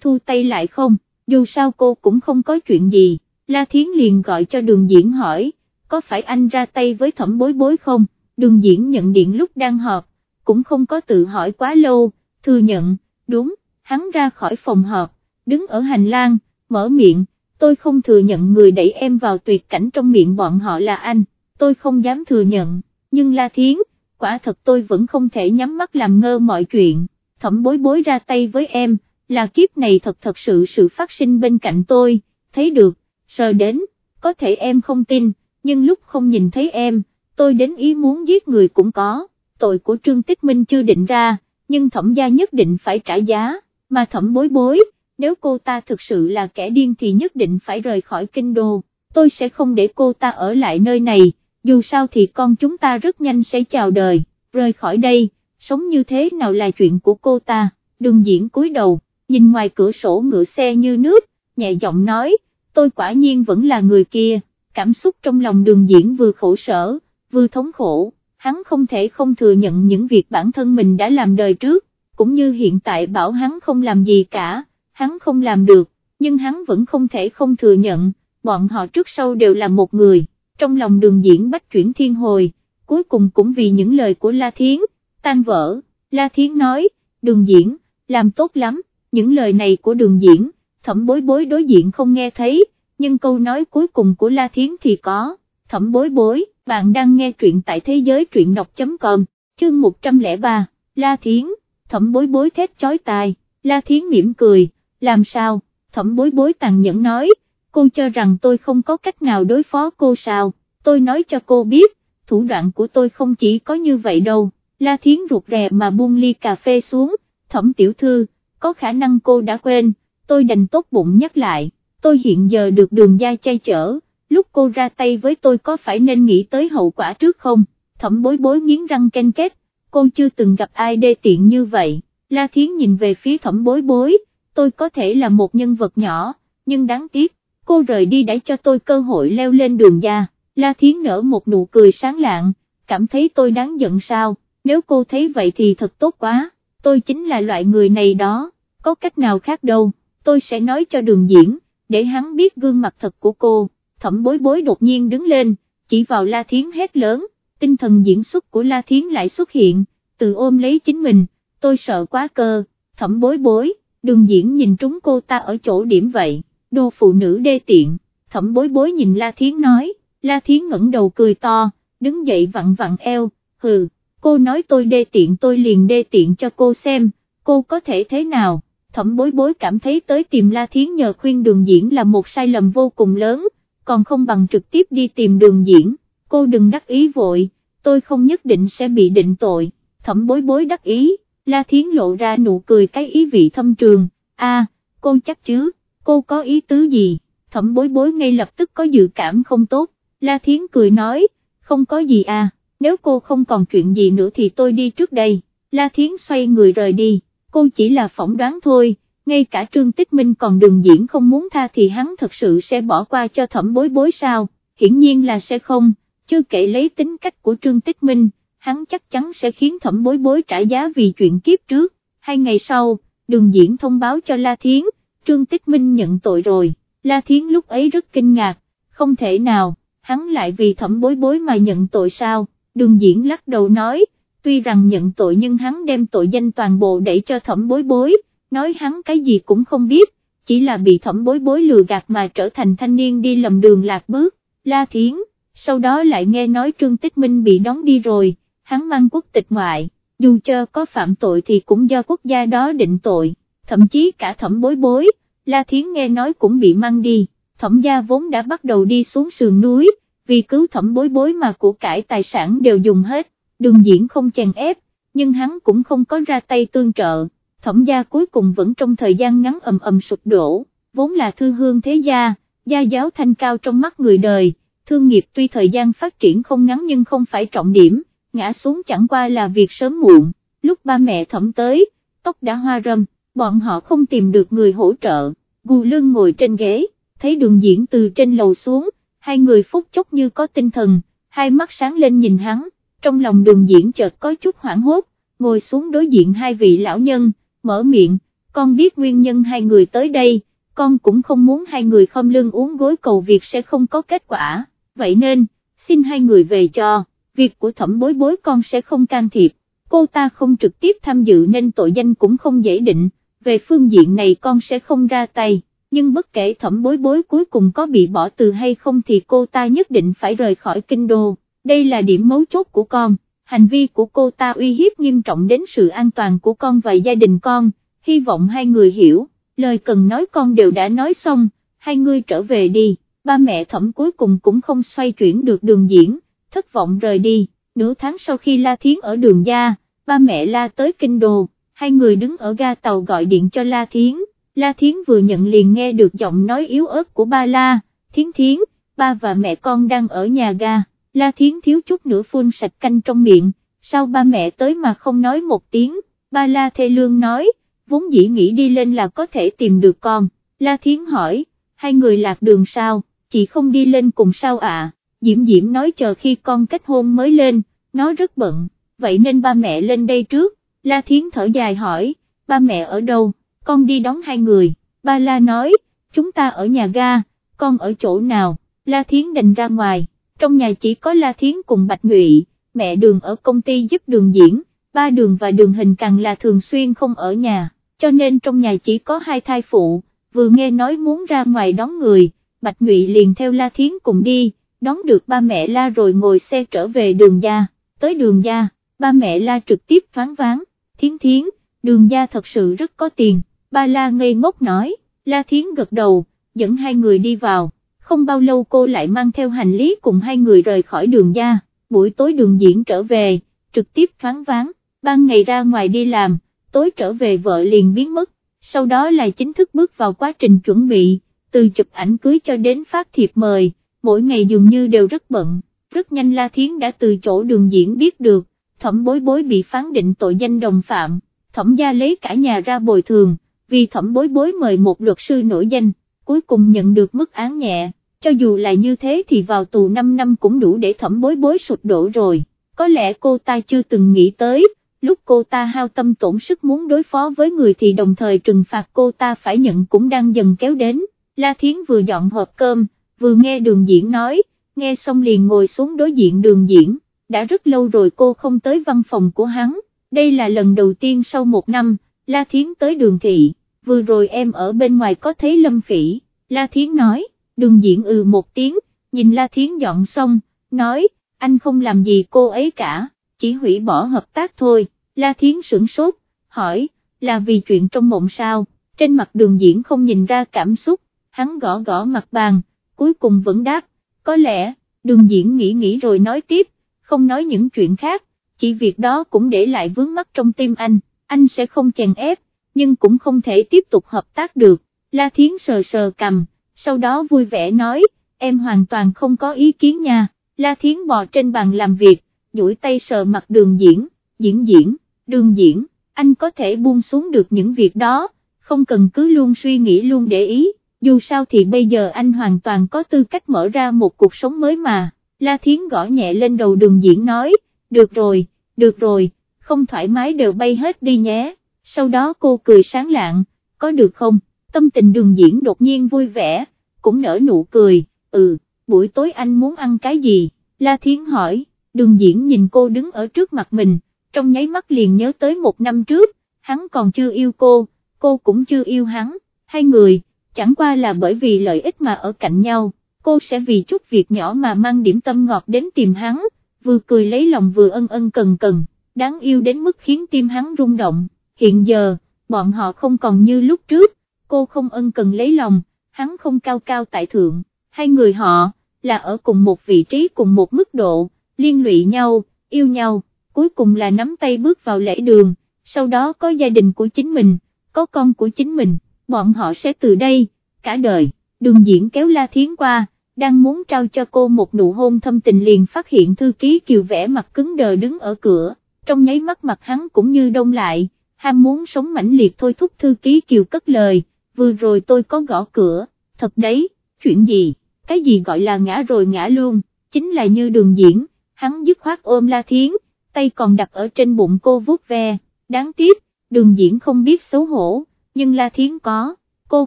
Speaker 1: thu tay lại không, dù sao cô cũng không có chuyện gì, La Thiến liền gọi cho đường diễn hỏi, có phải anh ra tay với thẩm bối bối không, đường diễn nhận điện lúc đang họp, cũng không có tự hỏi quá lâu, thừa nhận, đúng, hắn ra khỏi phòng họp, đứng ở hành lang, mở miệng, tôi không thừa nhận người đẩy em vào tuyệt cảnh trong miệng bọn họ là anh, tôi không dám thừa nhận, nhưng La Thiến, quả thật tôi vẫn không thể nhắm mắt làm ngơ mọi chuyện, thẩm bối bối ra tay với em, là kiếp này thật thật sự sự phát sinh bên cạnh tôi, thấy được, sờ đến, có thể em không tin, nhưng lúc không nhìn thấy em, tôi đến ý muốn giết người cũng có, tội của Trương Tích Minh chưa định ra, nhưng thẩm gia nhất định phải trả giá, mà thẩm bối bối, nếu cô ta thực sự là kẻ điên thì nhất định phải rời khỏi kinh đô, tôi sẽ không để cô ta ở lại nơi này, dù sao thì con chúng ta rất nhanh sẽ chào đời, rời khỏi đây, sống như thế nào là chuyện của cô ta, đường diễn cúi đầu, nhìn ngoài cửa sổ ngựa xe như nước, nhẹ giọng nói, tôi quả nhiên vẫn là người kia, cảm xúc trong lòng đường diễn vừa khổ sở, vừa thống khổ, hắn không thể không thừa nhận những việc bản thân mình đã làm đời trước, cũng như hiện tại bảo hắn không làm gì cả, hắn không làm được, nhưng hắn vẫn không thể không thừa nhận, bọn họ trước sau đều là một người, trong lòng đường diễn bách chuyển thiên hồi, cuối cùng cũng vì những lời của La Thiến, tan vỡ, La Thiến nói, đường diễn, làm tốt lắm, những lời này của đường diễn, thẩm bối bối đối diện không nghe thấy, nhưng câu nói cuối cùng của La Thiến thì có, thẩm bối bối, bạn đang nghe truyện tại thế giới truyện đọc.com, chương 103, La Thiến, thẩm bối bối thét chói tai, La Thiến mỉm cười, làm sao, thẩm bối bối tàn nhẫn nói, cô cho rằng tôi không có cách nào đối phó cô sao, tôi nói cho cô biết, thủ đoạn của tôi không chỉ có như vậy đâu, La Thiến ruột rè mà buông ly cà phê xuống, thẩm tiểu thư, có khả năng cô đã quên, tôi đành tốt bụng nhắc lại, tôi hiện giờ được đường gia chay chở, lúc cô ra tay với tôi có phải nên nghĩ tới hậu quả trước không, thẩm bối bối nghiến răng ken kết, cô chưa từng gặp ai đê tiện như vậy, La Thiến nhìn về phía thẩm bối bối, tôi có thể là một nhân vật nhỏ, nhưng đáng tiếc, cô rời đi để cho tôi cơ hội leo lên đường ra. La Thiến nở một nụ cười sáng lạng, cảm thấy tôi đáng giận sao, nếu cô thấy vậy thì thật tốt quá, tôi chính là loại người này đó, có cách nào khác đâu, tôi sẽ nói cho đường diễn, để hắn biết gương mặt thật của cô, thẩm bối bối đột nhiên đứng lên, chỉ vào La Thiến hét lớn, tinh thần diễn xuất của La Thiến lại xuất hiện, tự ôm lấy chính mình, tôi sợ quá cơ, thẩm bối bối, đường diễn nhìn trúng cô ta ở chỗ điểm vậy, đô phụ nữ đê tiện, thẩm bối bối nhìn La Thiến nói, La Thiến ngẩng đầu cười to, đứng dậy vặn vặn eo, hừ, cô nói tôi đê tiện tôi liền đê tiện cho cô xem, cô có thể thế nào, thẩm bối bối cảm thấy tới tìm La Thiến nhờ khuyên đường diễn là một sai lầm vô cùng lớn, còn không bằng trực tiếp đi tìm đường diễn, cô đừng đắc ý vội, tôi không nhất định sẽ bị định tội, thẩm bối bối đắc ý, La Thiến lộ ra nụ cười cái ý vị thâm trường, a, cô chắc chứ, cô có ý tứ gì, thẩm bối bối ngay lập tức có dự cảm không tốt, La Thiến cười nói, không có gì à, nếu cô không còn chuyện gì nữa thì tôi đi trước đây, La Thiến xoay người rời đi, cô chỉ là phỏng đoán thôi, ngay cả Trương Tích Minh còn đường diễn không muốn tha thì hắn thật sự sẽ bỏ qua cho thẩm bối bối sao, hiển nhiên là sẽ không, chưa kể lấy tính cách của Trương Tích Minh, hắn chắc chắn sẽ khiến thẩm bối bối trả giá vì chuyện kiếp trước, hai ngày sau, đường diễn thông báo cho La Thiến, Trương Tích Minh nhận tội rồi, La Thiến lúc ấy rất kinh ngạc, không thể nào, hắn lại vì thẩm bối bối mà nhận tội sao, đường diễn lắc đầu nói, tuy rằng nhận tội nhưng hắn đem tội danh toàn bộ đẩy cho thẩm bối bối, nói hắn cái gì cũng không biết, chỉ là bị thẩm bối bối lừa gạt mà trở thành thanh niên đi lầm đường lạc bước, La Thiến, sau đó lại nghe nói Trương Tích Minh bị đóng đi rồi, hắn mang quốc tịch ngoại, dù cho có phạm tội thì cũng do quốc gia đó định tội, thậm chí cả thẩm bối bối, La Thiến nghe nói cũng bị mang đi, thẩm gia vốn đã bắt đầu đi xuống sườn núi, vì cứu thẩm bối bối mà của cải tài sản đều dùng hết, đường diễn không chèn ép, nhưng hắn cũng không có ra tay tương trợ, thẩm gia cuối cùng vẫn trong thời gian ngắn ầm ầm sụp đổ, vốn là thư hương thế gia, gia giáo thanh cao trong mắt người đời, thương nghiệp tuy thời gian phát triển không ngắn nhưng không phải trọng điểm, ngã xuống chẳng qua là việc sớm muộn, lúc ba mẹ thẩm tới, tóc đã hoa râm, bọn họ không tìm được người hỗ trợ, gù lưng ngồi trên ghế, thấy đường diễn từ trên lầu xuống, hai người phút chốc như có tinh thần, hai mắt sáng lên nhìn hắn, trong lòng đường diễn chợt có chút hoảng hốt, ngồi xuống đối diện hai vị lão nhân, mở miệng, con biết nguyên nhân hai người tới đây, con cũng không muốn hai người không lưng uống gối cầu việc sẽ không có kết quả, vậy nên, xin hai người về cho, việc của thẩm bối bối con sẽ không can thiệp, cô ta không trực tiếp tham dự nên tội danh cũng không dễ định, về phương diện này con sẽ không ra tay. Nhưng bất kể thẩm bối bối cuối cùng có bị bỏ từ hay không thì cô ta nhất định phải rời khỏi kinh đô, đây là điểm mấu chốt của con, hành vi của cô ta uy hiếp nghiêm trọng đến sự an toàn của con và gia đình con, hy vọng hai người hiểu, lời cần nói con đều đã nói xong, hai người trở về đi, ba mẹ thẩm cuối cùng cũng không xoay chuyển được đường diễn, thất vọng rời đi, nửa tháng sau khi La Thiến ở đường gia, ba mẹ La tới kinh đô, hai người đứng ở ga tàu gọi điện cho La Thiến La Thiến vừa nhận liền nghe được giọng nói yếu ớt của ba La, Thiến Thiến, ba và mẹ con đang ở nhà ga, La Thiến thiếu chút nữa phun sạch canh trong miệng, sao ba mẹ tới mà không nói một tiếng, ba La Thê Lương nói, vốn dĩ nghĩ đi lên là có thể tìm được con, La Thiến hỏi, hai người lạc đường sao, chị không đi lên cùng sao ạ, à? Diễm Diễm nói chờ khi con kết hôn mới lên, nó rất bận, vậy nên ba mẹ lên đây trước, La Thiến thở dài hỏi, ba mẹ ở đâu? con đi đón hai người, ba la nói, chúng ta ở nhà ga, con ở chỗ nào, la thiến đành ra ngoài, trong nhà chỉ có la thiến cùng bạch ngụy, mẹ đường ở công ty giúp đường diễn, ba đường và đường hình càng là thường xuyên không ở nhà, cho nên trong nhà chỉ có hai thai phụ, vừa nghe nói muốn ra ngoài đón người, bạch ngụy liền theo la thiến cùng đi, đón được ba mẹ la rồi ngồi xe trở về đường gia, tới đường gia, ba mẹ la trực tiếp thoáng váng, thiến thiến, đường gia thật sự rất có tiền. Ba la ngây ngốc nói, la thiến gật đầu, dẫn hai người đi vào, không bao lâu cô lại mang theo hành lý cùng hai người rời khỏi đường gia, buổi tối đường diễn trở về, trực tiếp thoáng váng, ban ngày ra ngoài đi làm, tối trở về vợ liền biến mất, sau đó là chính thức bước vào quá trình chuẩn bị, từ chụp ảnh cưới cho đến phát thiệp mời, mỗi ngày dường như đều rất bận, rất nhanh La Thiến đã từ chỗ đường diễn biết được, thẩm bối bối bị phán định tội danh đồng phạm, thẩm gia lấy cả nhà ra bồi thường vì thẩm bối bối mời một luật sư nổi danh, cuối cùng nhận được mức án nhẹ, cho dù là như thế thì vào tù 5 năm cũng đủ để thẩm bối bối sụt đổ rồi, có lẽ cô ta chưa từng nghĩ tới, lúc cô ta hao tâm tổn sức muốn đối phó với người thì đồng thời trừng phạt cô ta phải nhận cũng đang dần kéo đến, La Thiến vừa dọn hộp cơm, vừa nghe đường diễn nói, nghe xong liền ngồi xuống đối diện đường diễn, đã rất lâu rồi cô không tới văn phòng của hắn, đây là lần đầu tiên sau một năm, La Thiến tới đường thị, vừa rồi em ở bên ngoài có thấy Lâm Phỉ, La Thiến nói, đường diễn ừ một tiếng, nhìn La Thiến dọn xong, nói, anh không làm gì cô ấy cả, chỉ hủy bỏ hợp tác thôi, La Thiến sửng sốt, hỏi, là vì chuyện trong mộng sao, trên mặt đường diễn không nhìn ra cảm xúc, hắn gõ gõ mặt bàn, cuối cùng vẫn đáp, có lẽ, đường diễn nghĩ nghĩ rồi nói tiếp, không nói những chuyện khác, chỉ việc đó cũng để lại vướng mắt trong tim anh, anh sẽ không chèn ép, nhưng cũng không thể tiếp tục hợp tác được, La Thiến sờ sờ cầm, sau đó vui vẻ nói, em hoàn toàn không có ý kiến nha, La Thiến bò trên bàn làm việc, duỗi tay sờ mặt đường diễn, diễn diễn, đường diễn, anh có thể buông xuống được những việc đó, không cần cứ luôn suy nghĩ luôn để ý, dù sao thì bây giờ anh hoàn toàn có tư cách mở ra một cuộc sống mới mà, La Thiến gõ nhẹ lên đầu đường diễn nói, được rồi, được rồi, không thoải mái đều bay hết đi nhé, sau đó cô cười sáng lạng, có được không, tâm tình đường diễn đột nhiên vui vẻ, cũng nở nụ cười, ừ, buổi tối anh muốn ăn cái gì, La Thiến hỏi, đường diễn nhìn cô đứng ở trước mặt mình, trong nháy mắt liền nhớ tới một năm trước, hắn còn chưa yêu cô, cô cũng chưa yêu hắn, hai người, chẳng qua là bởi vì lợi ích mà ở cạnh nhau, cô sẽ vì chút việc nhỏ mà mang điểm tâm ngọt đến tìm hắn, vừa cười lấy lòng vừa ân ân cần cần, đáng yêu đến mức khiến tim hắn rung động, hiện giờ, bọn họ không còn như lúc trước, cô không ân cần lấy lòng, hắn không cao cao tại thượng, hai người họ, là ở cùng một vị trí cùng một mức độ, liên lụy nhau, yêu nhau, cuối cùng là nắm tay bước vào lễ đường, sau đó có gia đình của chính mình, có con của chính mình, bọn họ sẽ từ đây, cả đời, đường diễn kéo La Thiến qua, đang muốn trao cho cô một nụ hôn thâm tình liền phát hiện thư ký kiều vẽ mặt cứng đờ đứng ở cửa, trong nháy mắt mặt hắn cũng như đông lại, ham muốn sống mãnh liệt thôi thúc thư ký kiều cất lời, vừa rồi tôi có gõ cửa, thật đấy, chuyện gì, cái gì gọi là ngã rồi ngã luôn, chính là như đường diễn, hắn dứt khoát ôm La Thiến, tay còn đặt ở trên bụng cô vuốt ve, đáng tiếc, đường diễn không biết xấu hổ, nhưng La Thiến có, cô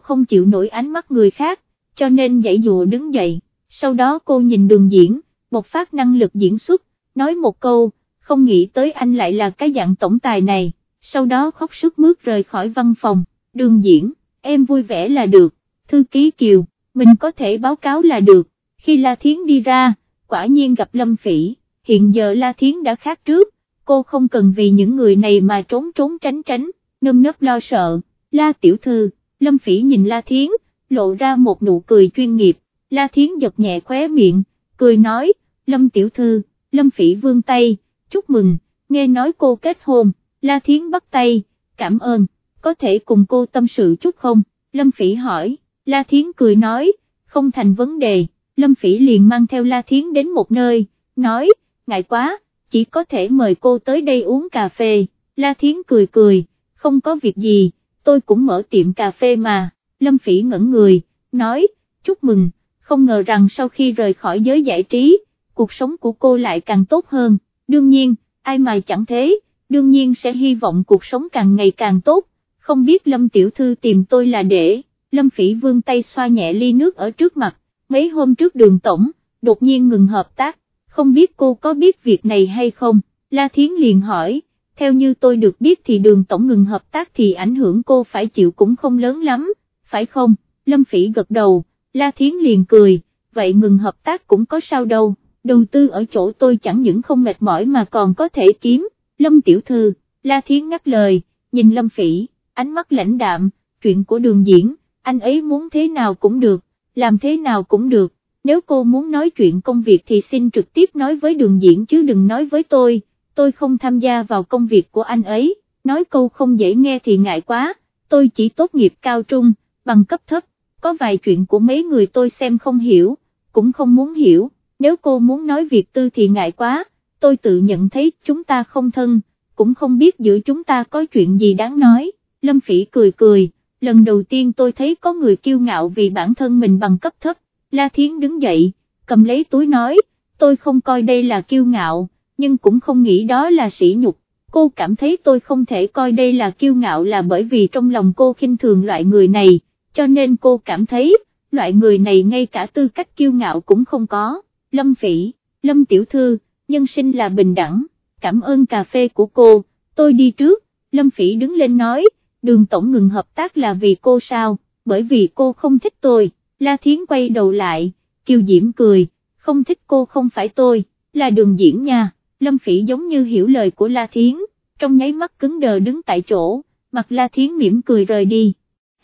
Speaker 1: không chịu nổi ánh mắt người khác, cho nên dãy dụa đứng dậy, sau đó cô nhìn đường diễn, bộc phát năng lực diễn xuất, nói một câu, không nghĩ tới anh lại là cái dạng tổng tài này, sau đó khóc sức mướt rời khỏi văn phòng, đường diễn, em vui vẻ là được, thư ký Kiều, mình có thể báo cáo là được, khi La Thiến đi ra, quả nhiên gặp Lâm Phỉ, hiện giờ La Thiến đã khác trước, cô không cần vì những người này mà trốn trốn tránh tránh, nơm nớp lo sợ, La Tiểu Thư, Lâm Phỉ nhìn La Thiến, lộ ra một nụ cười chuyên nghiệp, La Thiến giật nhẹ khóe miệng, cười nói, Lâm Tiểu Thư, Lâm Phỉ vương tay, chúc mừng, nghe nói cô kết hôn, La Thiến bắt tay, cảm ơn, có thể cùng cô tâm sự chút không, Lâm Phỉ hỏi, La Thiến cười nói, không thành vấn đề, Lâm Phỉ liền mang theo La Thiến đến một nơi, nói, ngại quá, chỉ có thể mời cô tới đây uống cà phê, La Thiến cười cười, không có việc gì, tôi cũng mở tiệm cà phê mà, Lâm Phỉ ngẩn người, nói, chúc mừng, không ngờ rằng sau khi rời khỏi giới giải trí, cuộc sống của cô lại càng tốt hơn, đương nhiên, ai mà chẳng thế, đương nhiên sẽ hy vọng cuộc sống càng ngày càng tốt, không biết Lâm Tiểu Thư tìm tôi là để, Lâm Phỉ vương tay xoa nhẹ ly nước ở trước mặt, mấy hôm trước đường tổng, đột nhiên ngừng hợp tác, không biết cô có biết việc này hay không, La Thiến liền hỏi, theo như tôi được biết thì đường tổng ngừng hợp tác thì ảnh hưởng cô phải chịu cũng không lớn lắm, phải không, Lâm Phỉ gật đầu, La Thiến liền cười, vậy ngừng hợp tác cũng có sao đâu, đầu tư ở chỗ tôi chẳng những không mệt mỏi mà còn có thể kiếm, Lâm Tiểu Thư, La Thiến ngắt lời, nhìn Lâm Phỉ, ánh mắt lãnh đạm, chuyện của đường diễn, anh ấy muốn thế nào cũng được, làm thế nào cũng được, nếu cô muốn nói chuyện công việc thì xin trực tiếp nói với đường diễn chứ đừng nói với tôi, tôi không tham gia vào công việc của anh ấy, nói câu không dễ nghe thì ngại quá, tôi chỉ tốt nghiệp cao trung, bằng cấp thấp, có vài chuyện của mấy người tôi xem không hiểu, cũng không muốn hiểu, nếu cô muốn nói việc tư thì ngại quá, tôi tự nhận thấy chúng ta không thân, cũng không biết giữa chúng ta có chuyện gì đáng nói, Lâm Phỉ cười cười, lần đầu tiên tôi thấy có người kiêu ngạo vì bản thân mình bằng cấp thấp, La Thiến đứng dậy, cầm lấy túi nói, tôi không coi đây là kiêu ngạo, nhưng cũng không nghĩ đó là sỉ nhục, cô cảm thấy tôi không thể coi đây là kiêu ngạo là bởi vì trong lòng cô khinh thường loại người này, cho nên cô cảm thấy, loại người này ngay cả tư cách kiêu ngạo cũng không có, Lâm Phỉ, Lâm Tiểu Thư, nhân sinh là bình đẳng, cảm ơn cà phê của cô, tôi đi trước, Lâm Phỉ đứng lên nói, đường tổng ngừng hợp tác là vì cô sao, bởi vì cô không thích tôi, La Thiến quay đầu lại, Kiều Diễm cười, không thích cô không phải tôi, là đường diễn nha, Lâm Phỉ giống như hiểu lời của La Thiến, trong nháy mắt cứng đờ đứng tại chỗ, mặt La Thiến mỉm cười rời đi.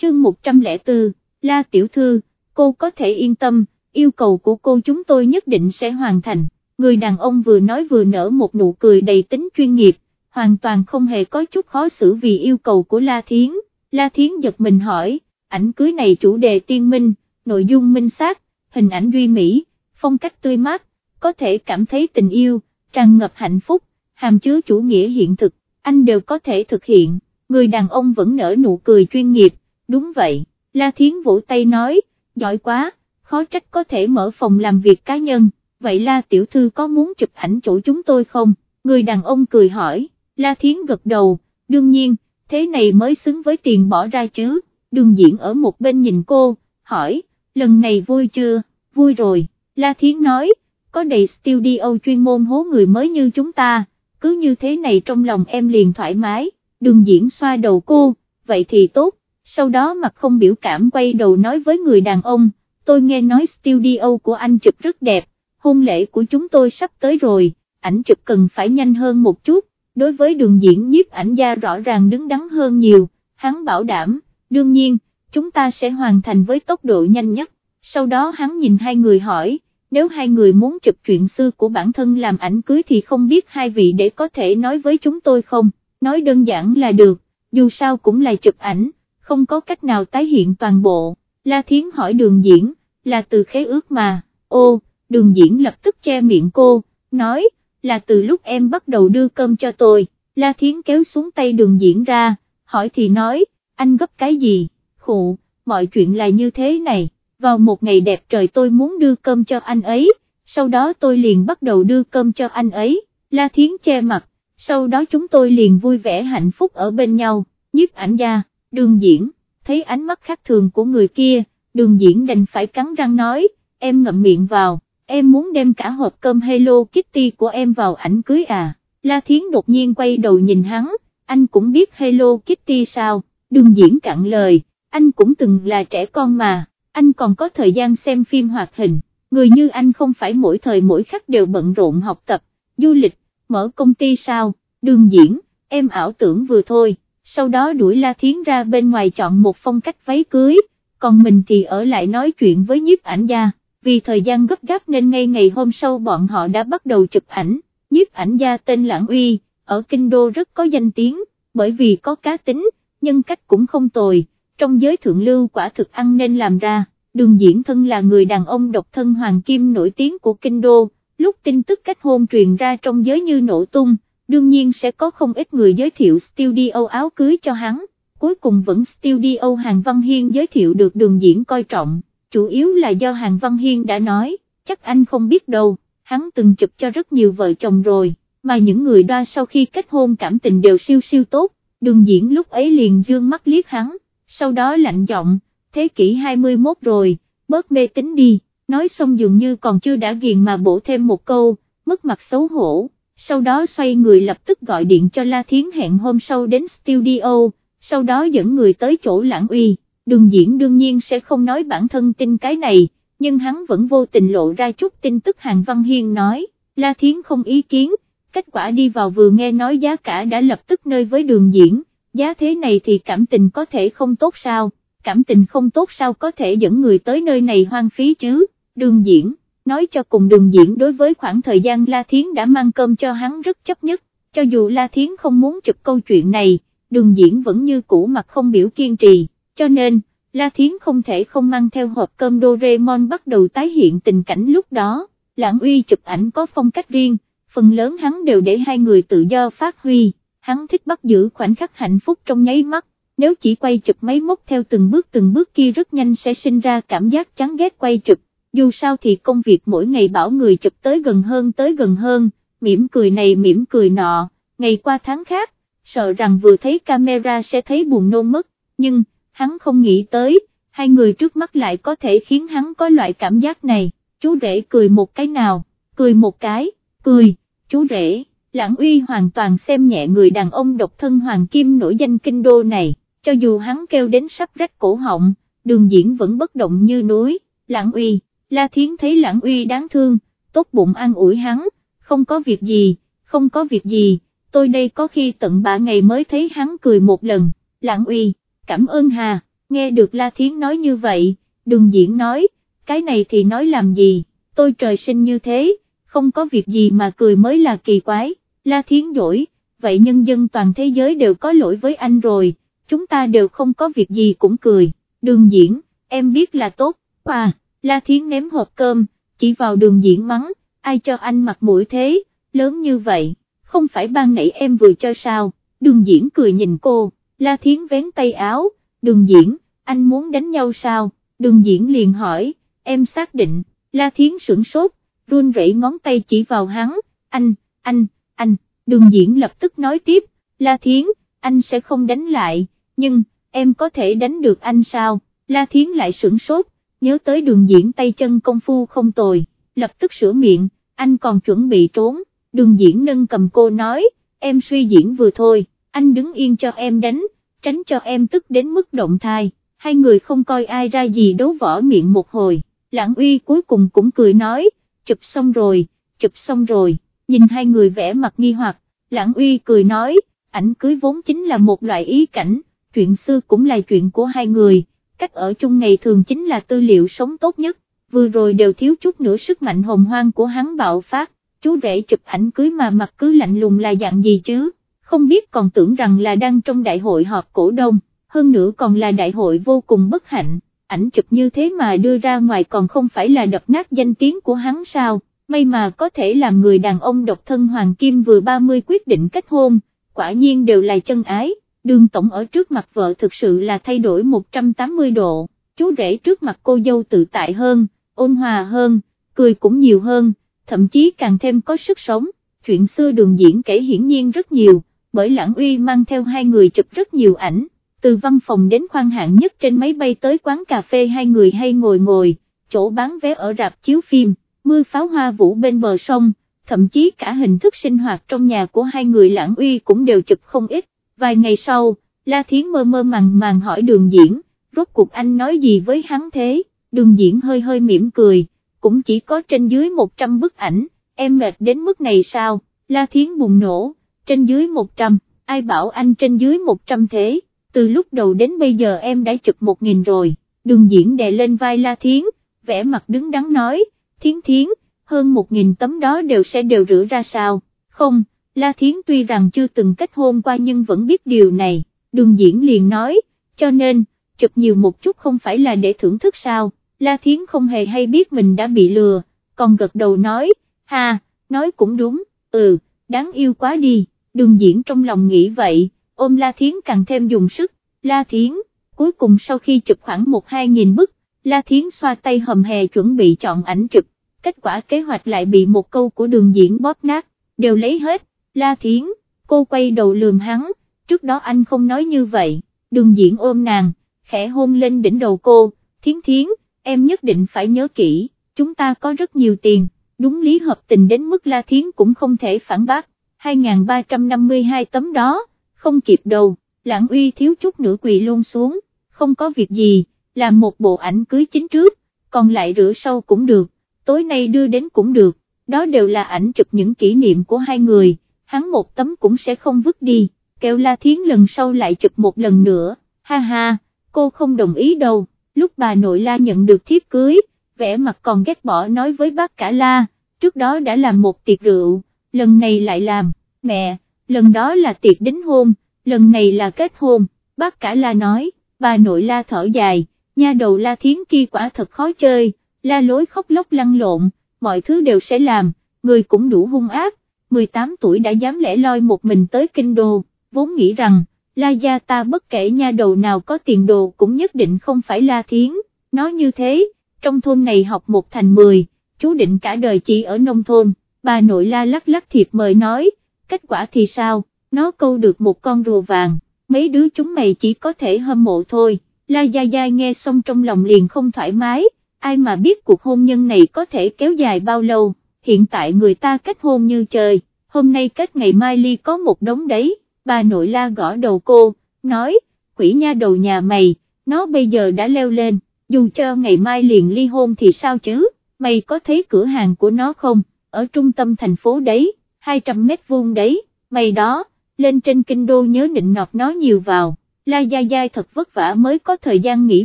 Speaker 1: Chương 104, La Tiểu Thư, cô có thể yên tâm, yêu cầu của cô chúng tôi nhất định sẽ hoàn thành. Người đàn ông vừa nói vừa nở một nụ cười đầy tính chuyên nghiệp, hoàn toàn không hề có chút khó xử vì yêu cầu của La Thiến. La Thiến giật mình hỏi, ảnh cưới này chủ đề tiên minh, nội dung minh sát, hình ảnh duy mỹ, phong cách tươi mát, có thể cảm thấy tình yêu, tràn ngập hạnh phúc, hàm chứa chủ nghĩa hiện thực, anh đều có thể thực hiện, người đàn ông vẫn nở nụ cười chuyên nghiệp, đúng vậy, La Thiến vỗ tay nói, giỏi quá, khó trách có thể mở phòng làm việc cá nhân, vậy La Tiểu Thư có muốn chụp ảnh chỗ chúng tôi không, người đàn ông cười hỏi, La Thiến gật đầu, đương nhiên, thế này mới xứng với tiền bỏ ra chứ, đường diễn ở một bên nhìn cô, hỏi, lần này vui chưa, vui rồi, La Thiến nói, có đầy studio chuyên môn hố người mới như chúng ta, cứ như thế này trong lòng em liền thoải mái, đường diễn xoa đầu cô, vậy thì tốt, sau đó mặt không biểu cảm quay đầu nói với người đàn ông, tôi nghe nói studio của anh chụp rất đẹp, hôn lễ của chúng tôi sắp tới rồi, ảnh chụp cần phải nhanh hơn một chút, đối với đường diễn nhiếp ảnh gia rõ ràng đứng đắn hơn nhiều, hắn bảo đảm, đương nhiên, chúng ta sẽ hoàn thành với tốc độ nhanh nhất, sau đó hắn nhìn hai người hỏi, nếu hai người muốn chụp chuyện xưa của bản thân làm ảnh cưới thì không biết hai vị để có thể nói với chúng tôi không, nói đơn giản là được, dù sao cũng là chụp ảnh, không có cách nào tái hiện toàn bộ, La Thiến hỏi đường diễn, là từ khế ước mà, ô, đường diễn lập tức che miệng cô, nói, là từ lúc em bắt đầu đưa cơm cho tôi, La Thiến kéo xuống tay đường diễn ra, hỏi thì nói, anh gấp cái gì, khụ, mọi chuyện là như thế này vào một ngày đẹp trời tôi muốn đưa cơm cho anh ấy, sau đó tôi liền bắt đầu đưa cơm cho anh ấy, La Thiến che mặt, sau đó chúng tôi liền vui vẻ hạnh phúc ở bên nhau, nhiếp ảnh gia, đường diễn, thấy ánh mắt khác thường của người kia, đường diễn đành phải cắn răng nói, em ngậm miệng vào, em muốn đem cả hộp cơm Hello Kitty của em vào ảnh cưới à, La Thiến đột nhiên quay đầu nhìn hắn, anh cũng biết Hello Kitty sao, đường diễn cạn lời, anh cũng từng là trẻ con mà anh còn có thời gian xem phim hoạt hình, người như anh không phải mỗi thời mỗi khắc đều bận rộn học tập, du lịch, mở công ty sao, đường diễn, em ảo tưởng vừa thôi, sau đó đuổi La Thiến ra bên ngoài chọn một phong cách váy cưới, còn mình thì ở lại nói chuyện với nhiếp ảnh gia, vì thời gian gấp gáp nên ngay ngày hôm sau bọn họ đã bắt đầu chụp ảnh, nhiếp ảnh gia tên Lãng Uy, ở Kinh Đô rất có danh tiếng, bởi vì có cá tính, nhân cách cũng không tồi trong giới thượng lưu quả thực ăn nên làm ra, đường diễn thân là người đàn ông độc thân hoàng kim nổi tiếng của kinh đô, lúc tin tức kết hôn truyền ra trong giới như nổ tung, đương nhiên sẽ có không ít người giới thiệu studio áo cưới cho hắn, cuối cùng vẫn studio Hàng Văn Hiên giới thiệu được đường diễn coi trọng, chủ yếu là do Hàng Văn Hiên đã nói, chắc anh không biết đâu, hắn từng chụp cho rất nhiều vợ chồng rồi, mà những người đoa sau khi kết hôn cảm tình đều siêu siêu tốt, đường diễn lúc ấy liền dương mắt liếc hắn sau đó lạnh giọng, thế kỷ 21 rồi, bớt mê tính đi, nói xong dường như còn chưa đã ghiền mà bổ thêm một câu, mất mặt xấu hổ, sau đó xoay người lập tức gọi điện cho La Thiến hẹn hôm sau đến studio, sau đó dẫn người tới chỗ lãng uy, đường diễn đương nhiên sẽ không nói bản thân tin cái này, nhưng hắn vẫn vô tình lộ ra chút tin tức Hàng Văn Hiên nói, La Thiến không ý kiến, kết quả đi vào vừa nghe nói giá cả đã lập tức nơi với đường diễn, giá thế này thì cảm tình có thể không tốt sao, cảm tình không tốt sao có thể dẫn người tới nơi này hoang phí chứ, đường diễn, nói cho cùng đường diễn đối với khoảng thời gian La Thiến đã mang cơm cho hắn rất chấp nhất, cho dù La Thiến không muốn chụp câu chuyện này, đường diễn vẫn như cũ mặt không biểu kiên trì, cho nên, La Thiến không thể không mang theo hộp cơm Doraemon bắt đầu tái hiện tình cảnh lúc đó, lãng uy chụp ảnh có phong cách riêng, phần lớn hắn đều để hai người tự do phát huy. Hắn thích bắt giữ khoảnh khắc hạnh phúc trong nháy mắt, nếu chỉ quay chụp máy móc theo từng bước từng bước kia rất nhanh sẽ sinh ra cảm giác chán ghét quay chụp, dù sao thì công việc mỗi ngày bảo người chụp tới gần hơn tới gần hơn, mỉm cười này mỉm cười nọ, ngày qua tháng khác, sợ rằng vừa thấy camera sẽ thấy buồn nôn mất, nhưng, hắn không nghĩ tới, hai người trước mắt lại có thể khiến hắn có loại cảm giác này, chú rể cười một cái nào, cười một cái, cười, chú rể, lãng uy hoàn toàn xem nhẹ người đàn ông độc thân hoàng kim nổi danh kinh đô này, cho dù hắn kêu đến sắp rách cổ họng, đường diễn vẫn bất động như núi, lãng uy, la thiến thấy lãng uy đáng thương, tốt bụng an ủi hắn, không có việc gì, không có việc gì, tôi đây có khi tận ba ngày mới thấy hắn cười một lần, lãng uy, cảm ơn hà, nghe được la thiến nói như vậy, đường diễn nói, cái này thì nói làm gì, tôi trời sinh như thế, không có việc gì mà cười mới là kỳ quái, la thiến dỗi, vậy nhân dân toàn thế giới đều có lỗi với anh rồi, chúng ta đều không có việc gì cũng cười, đường diễn, em biết là tốt, à, la thiến ném hộp cơm, chỉ vào đường diễn mắng, ai cho anh mặt mũi thế, lớn như vậy, không phải ban nãy em vừa cho sao, đường diễn cười nhìn cô, la thiến vén tay áo, đường diễn, anh muốn đánh nhau sao, đường diễn liền hỏi, em xác định, la thiến sửng sốt, run rẩy ngón tay chỉ vào hắn, anh, anh, anh, đường diễn lập tức nói tiếp, la thiến, anh sẽ không đánh lại, nhưng, em có thể đánh được anh sao, la thiến lại sửng sốt, nhớ tới đường diễn tay chân công phu không tồi, lập tức sửa miệng, anh còn chuẩn bị trốn, đường diễn nâng cầm cô nói, em suy diễn vừa thôi, anh đứng yên cho em đánh, tránh cho em tức đến mức động thai, hai người không coi ai ra gì đấu võ miệng một hồi, lãng uy cuối cùng cũng cười nói, chụp xong rồi, chụp xong rồi, nhìn hai người vẽ mặt nghi hoặc, lãng uy cười nói, ảnh cưới vốn chính là một loại ý cảnh, chuyện xưa cũng là chuyện của hai người, cách ở chung ngày thường chính là tư liệu sống tốt nhất, vừa rồi đều thiếu chút nữa sức mạnh hồng hoang của hắn bạo phát, chú rể chụp ảnh cưới mà mặt cứ lạnh lùng là dạng gì chứ, không biết còn tưởng rằng là đang trong đại hội họp cổ đông, hơn nữa còn là đại hội vô cùng bất hạnh, ảnh chụp như thế mà đưa ra ngoài còn không phải là đập nát danh tiếng của hắn sao, may mà có thể làm người đàn ông độc thân Hoàng Kim vừa 30 quyết định kết hôn, quả nhiên đều là chân ái, đường tổng ở trước mặt vợ thực sự là thay đổi 180 độ, chú rể trước mặt cô dâu tự tại hơn, ôn hòa hơn, cười cũng nhiều hơn, thậm chí càng thêm có sức sống, chuyện xưa đường diễn kể hiển nhiên rất nhiều, bởi lãng uy mang theo hai người chụp rất nhiều ảnh, từ văn phòng đến khoang hạng nhất trên máy bay tới quán cà phê hai người hay ngồi ngồi, chỗ bán vé ở rạp chiếu phim, mưa pháo hoa vũ bên bờ sông, thậm chí cả hình thức sinh hoạt trong nhà của hai người lãng uy cũng đều chụp không ít, vài ngày sau, La Thiến mơ mơ màng màng hỏi đường diễn, rốt cuộc anh nói gì với hắn thế, đường diễn hơi hơi mỉm cười, cũng chỉ có trên dưới 100 bức ảnh, em mệt đến mức này sao, La Thiến bùng nổ, trên dưới 100, ai bảo anh trên dưới 100 thế, từ lúc đầu đến bây giờ em đã chụp 1.000 rồi, đường diễn đè lên vai La Thiến, vẽ mặt đứng đắn nói, Thiến Thiến, hơn 1.000 tấm đó đều sẽ đều rửa ra sao, không, La Thiến tuy rằng chưa từng kết hôn qua nhưng vẫn biết điều này, đường diễn liền nói, cho nên, chụp nhiều một chút không phải là để thưởng thức sao, La Thiến không hề hay biết mình đã bị lừa, còn gật đầu nói, ha, nói cũng đúng, ừ, đáng yêu quá đi, đường diễn trong lòng nghĩ vậy, ôm La Thiến càng thêm dùng sức, La Thiến, cuối cùng sau khi chụp khoảng một hai nghìn bức, La Thiến xoa tay hầm hè chuẩn bị chọn ảnh chụp, kết quả kế hoạch lại bị một câu của đường diễn bóp nát, đều lấy hết, La Thiến, cô quay đầu lườm hắn, trước đó anh không nói như vậy, đường diễn ôm nàng, khẽ hôn lên đỉnh đầu cô, Thiến Thiến, em nhất định phải nhớ kỹ, chúng ta có rất nhiều tiền, đúng lý hợp tình đến mức La Thiến cũng không thể phản bác, 2.352 tấm đó, không kịp đâu, lãng uy thiếu chút nữa quỳ luôn xuống, không có việc gì, làm một bộ ảnh cưới chính trước, còn lại rửa sau cũng được, tối nay đưa đến cũng được, đó đều là ảnh chụp những kỷ niệm của hai người, hắn một tấm cũng sẽ không vứt đi, kêu La Thiến lần sau lại chụp một lần nữa, ha ha, cô không đồng ý đâu, lúc bà nội La nhận được thiếp cưới, vẻ mặt còn ghét bỏ nói với bác cả La, trước đó đã làm một tiệc rượu, lần này lại làm, mẹ, lần đó là tiệc đính hôn, lần này là kết hôn, bác cả La nói, bà nội La thở dài, nha đầu La Thiến kia quả thật khó chơi, La lối khóc lóc lăn lộn, mọi thứ đều sẽ làm, người cũng đủ hung ác, 18 tuổi đã dám lẻ loi một mình tới kinh đô, vốn nghĩ rằng, La gia ta bất kể nha đầu nào có tiền đồ cũng nhất định không phải La Thiến, nói như thế, trong thôn này học một thành mười, chú định cả đời chỉ ở nông thôn, bà nội La lắc lắc thiệp mời nói, kết quả thì sao, nó câu được một con rùa vàng, mấy đứa chúng mày chỉ có thể hâm mộ thôi, La Gia Gia nghe xong trong lòng liền không thoải mái, ai mà biết cuộc hôn nhân này có thể kéo dài bao lâu, hiện tại người ta kết hôn như trời, hôm nay kết ngày mai ly có một đống đấy, bà nội la gõ đầu cô, nói, quỷ nha đầu nhà mày, nó bây giờ đã leo lên, dù cho ngày mai liền ly hôn thì sao chứ, mày có thấy cửa hàng của nó không, ở trung tâm thành phố đấy, 200 mét vuông đấy, mày đó, lên trên kinh đô nhớ nịnh nọt nó nhiều vào. La Gia Gia thật vất vả mới có thời gian nghỉ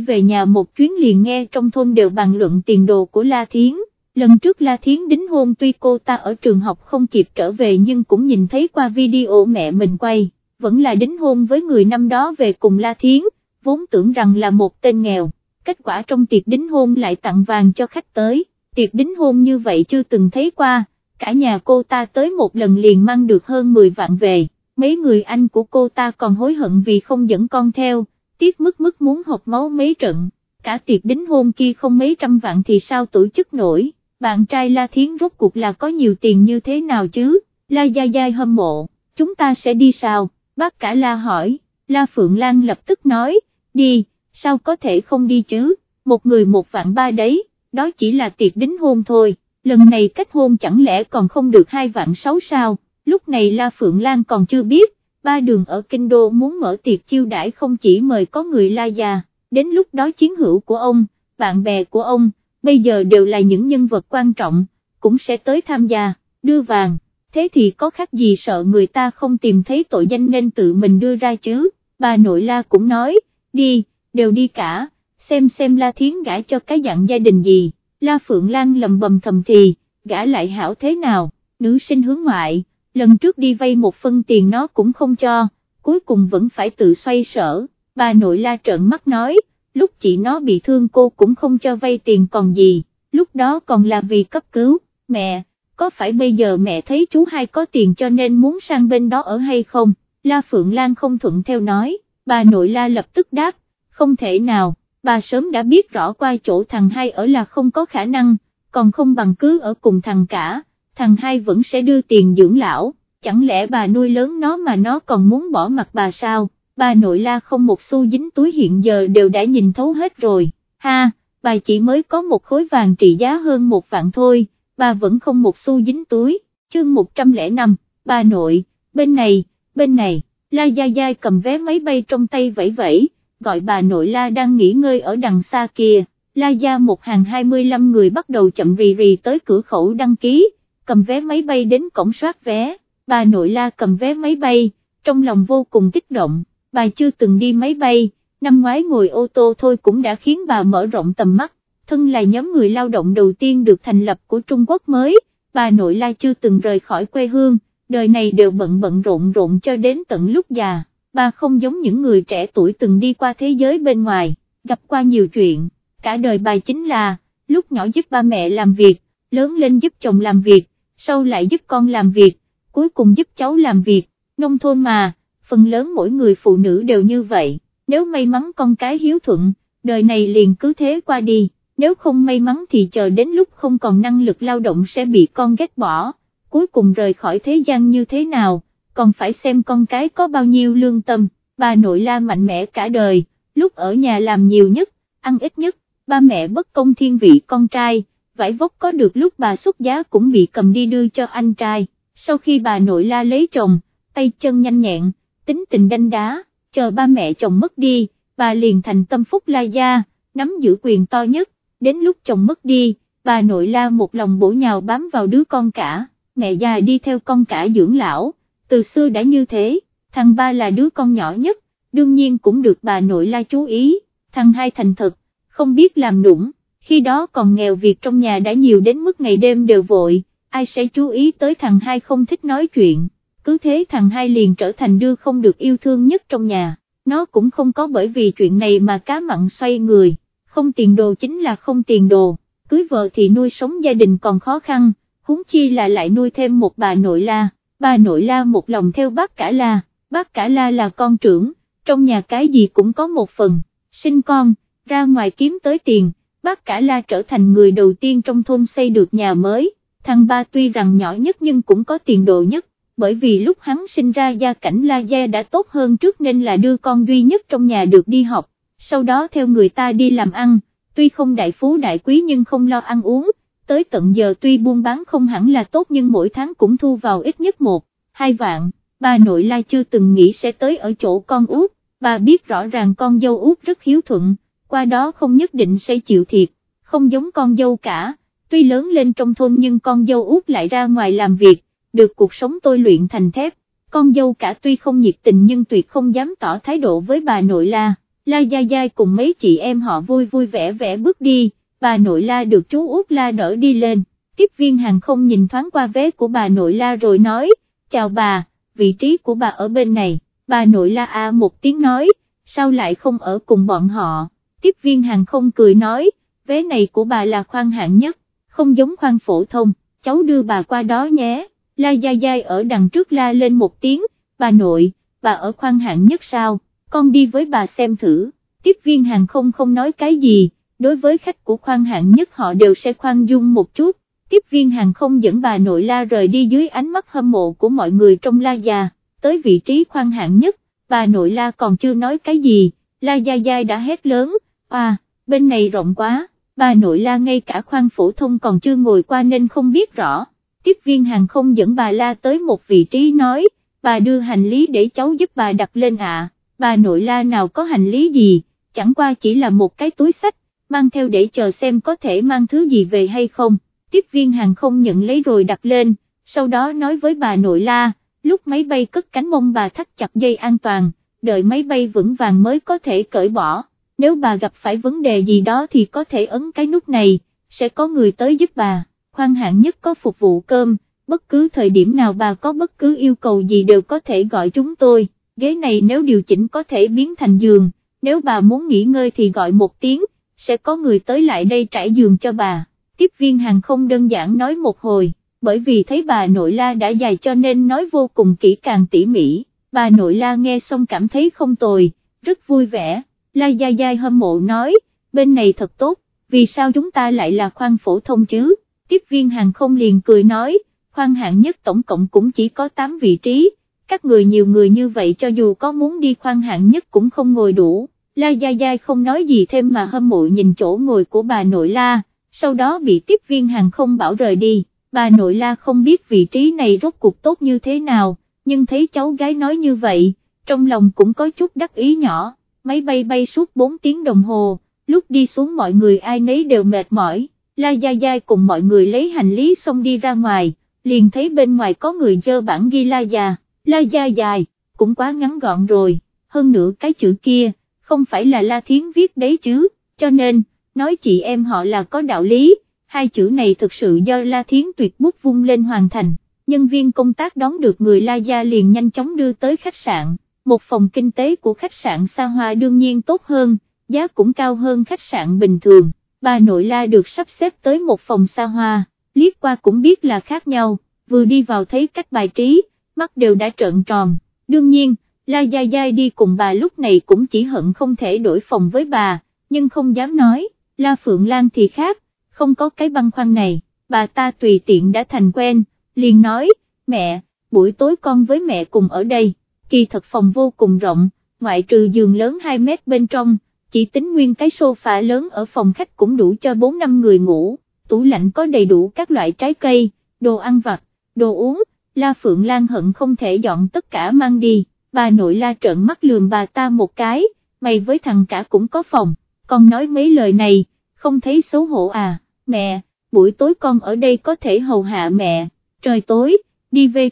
Speaker 1: về nhà một chuyến liền nghe trong thôn đều bàn luận tiền đồ của La Thiến. Lần trước La Thiến đính hôn tuy cô ta ở trường học không kịp trở về nhưng cũng nhìn thấy qua video mẹ mình quay, vẫn là đính hôn với người năm đó về cùng La Thiến, vốn tưởng rằng là một tên nghèo, kết quả trong tiệc đính hôn lại tặng vàng cho khách tới, tiệc đính hôn như vậy chưa từng thấy qua, cả nhà cô ta tới một lần liền mang được hơn 10 vạn về. Mấy người anh của cô ta còn hối hận vì không dẫn con theo, tiếc mức mức muốn học máu mấy trận, cả tiệc đính hôn kia không mấy trăm vạn thì sao tổ chức nổi, bạn trai La Thiến rốt cuộc là có nhiều tiền như thế nào chứ, La Gia Gia hâm mộ, chúng ta sẽ đi sao, bác cả La hỏi, La Phượng Lan lập tức nói, đi, sao có thể không đi chứ, một người một vạn ba đấy, đó chỉ là tiệc đính hôn thôi, lần này kết hôn chẳng lẽ còn không được hai vạn sáu sao? Lúc này La Phượng Lan còn chưa biết, ba đường ở Kinh Đô muốn mở tiệc chiêu đãi không chỉ mời có người La già, đến lúc đó chiến hữu của ông, bạn bè của ông, bây giờ đều là những nhân vật quan trọng, cũng sẽ tới tham gia, đưa vàng, thế thì có khác gì sợ người ta không tìm thấy tội danh nên tự mình đưa ra chứ, bà nội La cũng nói, đi, đều đi cả, xem xem La Thiến gãi cho cái dạng gia đình gì, La Phượng Lan lầm bầm thầm thì, gã lại hảo thế nào, nữ sinh hướng ngoại lần trước đi vay một phân tiền nó cũng không cho, cuối cùng vẫn phải tự xoay sở, bà nội la trợn mắt nói, lúc chị nó bị thương cô cũng không cho vay tiền còn gì, lúc đó còn là vì cấp cứu, mẹ, có phải bây giờ mẹ thấy chú hai có tiền cho nên muốn sang bên đó ở hay không, la Phượng Lan không thuận theo nói, bà nội la lập tức đáp, không thể nào, bà sớm đã biết rõ qua chỗ thằng hai ở là không có khả năng, còn không bằng cứ ở cùng thằng cả thằng hai vẫn sẽ đưa tiền dưỡng lão, chẳng lẽ bà nuôi lớn nó mà nó còn muốn bỏ mặt bà sao, bà nội la không một xu dính túi hiện giờ đều đã nhìn thấu hết rồi, ha, bà chỉ mới có một khối vàng trị giá hơn một vạn thôi, bà vẫn không một xu dính túi, chương 105, bà nội, bên này, bên này, la gia gia cầm vé máy bay trong tay vẫy vẫy, gọi bà nội la đang nghỉ ngơi ở đằng xa kia. La Gia một hàng 25 người bắt đầu chậm rì rì tới cửa khẩu đăng ký, cầm vé máy bay đến cổng soát vé, bà nội la cầm vé máy bay, trong lòng vô cùng kích động, bà chưa từng đi máy bay, năm ngoái ngồi ô tô thôi cũng đã khiến bà mở rộng tầm mắt, thân là nhóm người lao động đầu tiên được thành lập của Trung Quốc mới, bà nội la chưa từng rời khỏi quê hương, đời này đều bận bận rộn rộn cho đến tận lúc già, bà không giống những người trẻ tuổi từng đi qua thế giới bên ngoài, gặp qua nhiều chuyện, cả đời bà chính là, lúc nhỏ giúp ba mẹ làm việc, lớn lên giúp chồng làm việc, sau lại giúp con làm việc, cuối cùng giúp cháu làm việc, nông thôn mà, phần lớn mỗi người phụ nữ đều như vậy, nếu may mắn con cái hiếu thuận, đời này liền cứ thế qua đi, nếu không may mắn thì chờ đến lúc không còn năng lực lao động sẽ bị con ghét bỏ, cuối cùng rời khỏi thế gian như thế nào, còn phải xem con cái có bao nhiêu lương tâm, bà nội la mạnh mẽ cả đời, lúc ở nhà làm nhiều nhất, ăn ít nhất, ba mẹ bất công thiên vị con trai vải vóc có được lúc bà xuất giá cũng bị cầm đi đưa cho anh trai, sau khi bà nội la lấy chồng, tay chân nhanh nhẹn, tính tình đanh đá, chờ ba mẹ chồng mất đi, bà liền thành tâm phúc la gia, nắm giữ quyền to nhất, đến lúc chồng mất đi, bà nội la một lòng bổ nhào bám vào đứa con cả, mẹ già đi theo con cả dưỡng lão, từ xưa đã như thế, thằng ba là đứa con nhỏ nhất, đương nhiên cũng được bà nội la chú ý, thằng hai thành thật, không biết làm nũng khi đó còn nghèo việc trong nhà đã nhiều đến mức ngày đêm đều vội, ai sẽ chú ý tới thằng hai không thích nói chuyện, cứ thế thằng hai liền trở thành đứa không được yêu thương nhất trong nhà, nó cũng không có bởi vì chuyện này mà cá mặn xoay người, không tiền đồ chính là không tiền đồ, cưới vợ thì nuôi sống gia đình còn khó khăn, huống chi là lại nuôi thêm một bà nội la, Ba nội la một lòng theo bác cả la, bác cả la là con trưởng, trong nhà cái gì cũng có một phần, sinh con, ra ngoài kiếm tới tiền bác cả la trở thành người đầu tiên trong thôn xây được nhà mới, thằng ba tuy rằng nhỏ nhất nhưng cũng có tiền đồ nhất, bởi vì lúc hắn sinh ra gia cảnh la gia đã tốt hơn trước nên là đưa con duy nhất trong nhà được đi học, sau đó theo người ta đi làm ăn, tuy không đại phú đại quý nhưng không lo ăn uống, tới tận giờ tuy buôn bán không hẳn là tốt nhưng mỗi tháng cũng thu vào ít nhất một, hai vạn, bà nội la chưa từng nghĩ sẽ tới ở chỗ con út, bà biết rõ ràng con dâu út rất hiếu thuận, qua đó không nhất định sẽ chịu thiệt, không giống con dâu cả, tuy lớn lên trong thôn nhưng con dâu út lại ra ngoài làm việc, được cuộc sống tôi luyện thành thép, con dâu cả tuy không nhiệt tình nhưng tuyệt không dám tỏ thái độ với bà nội la, la gia gia cùng mấy chị em họ vui vui vẻ vẻ bước đi, bà nội la được chú út la đỡ đi lên, tiếp viên hàng không nhìn thoáng qua vé của bà nội la rồi nói, chào bà, vị trí của bà ở bên này, bà nội la a một tiếng nói, sao lại không ở cùng bọn họ, tiếp viên hàng không cười nói, vé này của bà là khoan hạng nhất, không giống khoan phổ thông, cháu đưa bà qua đó nhé, la gia dai ở đằng trước la lên một tiếng, bà nội, bà ở khoan hạng nhất sao, con đi với bà xem thử, tiếp viên hàng không không nói cái gì, đối với khách của khoan hạng nhất họ đều sẽ khoan dung một chút, tiếp viên hàng không dẫn bà nội la rời đi dưới ánh mắt hâm mộ của mọi người trong la gia, tới vị trí khoan hạng nhất, bà nội la còn chưa nói cái gì, la gia gia đã hét lớn, à, bên này rộng quá, bà nội la ngay cả khoan phổ thông còn chưa ngồi qua nên không biết rõ, tiếp viên hàng không dẫn bà la tới một vị trí nói, bà đưa hành lý để cháu giúp bà đặt lên ạ, bà nội la nào có hành lý gì, chẳng qua chỉ là một cái túi sách, mang theo để chờ xem có thể mang thứ gì về hay không, tiếp viên hàng không nhận lấy rồi đặt lên, sau đó nói với bà nội la, lúc máy bay cất cánh mông bà thắt chặt dây an toàn, đợi máy bay vững vàng mới có thể cởi bỏ, nếu bà gặp phải vấn đề gì đó thì có thể ấn cái nút này, sẽ có người tới giúp bà, khoan hạng nhất có phục vụ cơm, bất cứ thời điểm nào bà có bất cứ yêu cầu gì đều có thể gọi chúng tôi, ghế này nếu điều chỉnh có thể biến thành giường, nếu bà muốn nghỉ ngơi thì gọi một tiếng, sẽ có người tới lại đây trải giường cho bà, tiếp viên hàng không đơn giản nói một hồi, bởi vì thấy bà nội la đã dài cho nên nói vô cùng kỹ càng tỉ mỉ, bà nội la nghe xong cảm thấy không tồi, rất vui vẻ, la dai dai hâm mộ nói, bên này thật tốt, vì sao chúng ta lại là khoan phổ thông chứ, tiếp viên hàng không liền cười nói, khoan hạng nhất tổng cộng cũng chỉ có 8 vị trí, các người nhiều người như vậy cho dù có muốn đi khoan hạng nhất cũng không ngồi đủ. La Gia Gia không nói gì thêm mà hâm mộ nhìn chỗ ngồi của bà nội La, sau đó bị tiếp viên hàng không bảo rời đi, bà nội La không biết vị trí này rốt cuộc tốt như thế nào, nhưng thấy cháu gái nói như vậy, trong lòng cũng có chút đắc ý nhỏ, máy bay bay suốt 4 tiếng đồng hồ, lúc đi xuống mọi người ai nấy đều mệt mỏi, La Gia Gia cùng mọi người lấy hành lý xong đi ra ngoài, liền thấy bên ngoài có người dơ bản ghi La Gia, La Gia dài, cũng quá ngắn gọn rồi, hơn nữa cái chữ kia không phải là La Thiến viết đấy chứ, cho nên, nói chị em họ là có đạo lý, hai chữ này thực sự do La Thiến tuyệt bút vung lên hoàn thành, nhân viên công tác đón được người La Gia liền nhanh chóng đưa tới khách sạn, một phòng kinh tế của khách sạn xa hoa đương nhiên tốt hơn, giá cũng cao hơn khách sạn bình thường, bà nội La được sắp xếp tới một phòng xa hoa, liếc qua cũng biết là khác nhau, vừa đi vào thấy cách bài trí, mắt đều đã trợn tròn, đương nhiên, La Gia Gia đi cùng bà lúc này cũng chỉ hận không thể đổi phòng với bà, nhưng không dám nói, La Phượng Lan thì khác, không có cái băng khoăn này, bà ta tùy tiện đã thành quen, liền nói, mẹ, buổi tối con với mẹ cùng ở đây, kỳ thật phòng vô cùng rộng, ngoại trừ giường lớn 2 mét bên trong, chỉ tính nguyên cái sofa lớn ở phòng khách cũng đủ cho 4 năm người ngủ, tủ lạnh có đầy đủ các loại trái cây, đồ ăn vặt, đồ uống, La Phượng Lan hận không thể dọn tất cả mang đi bà nội la trợn mắt lườm bà ta một cái, mày với thằng cả cũng có phòng, con nói mấy lời này, không thấy xấu hổ à, mẹ, buổi tối con ở đây có thể hầu hạ mẹ, trời tối, đi về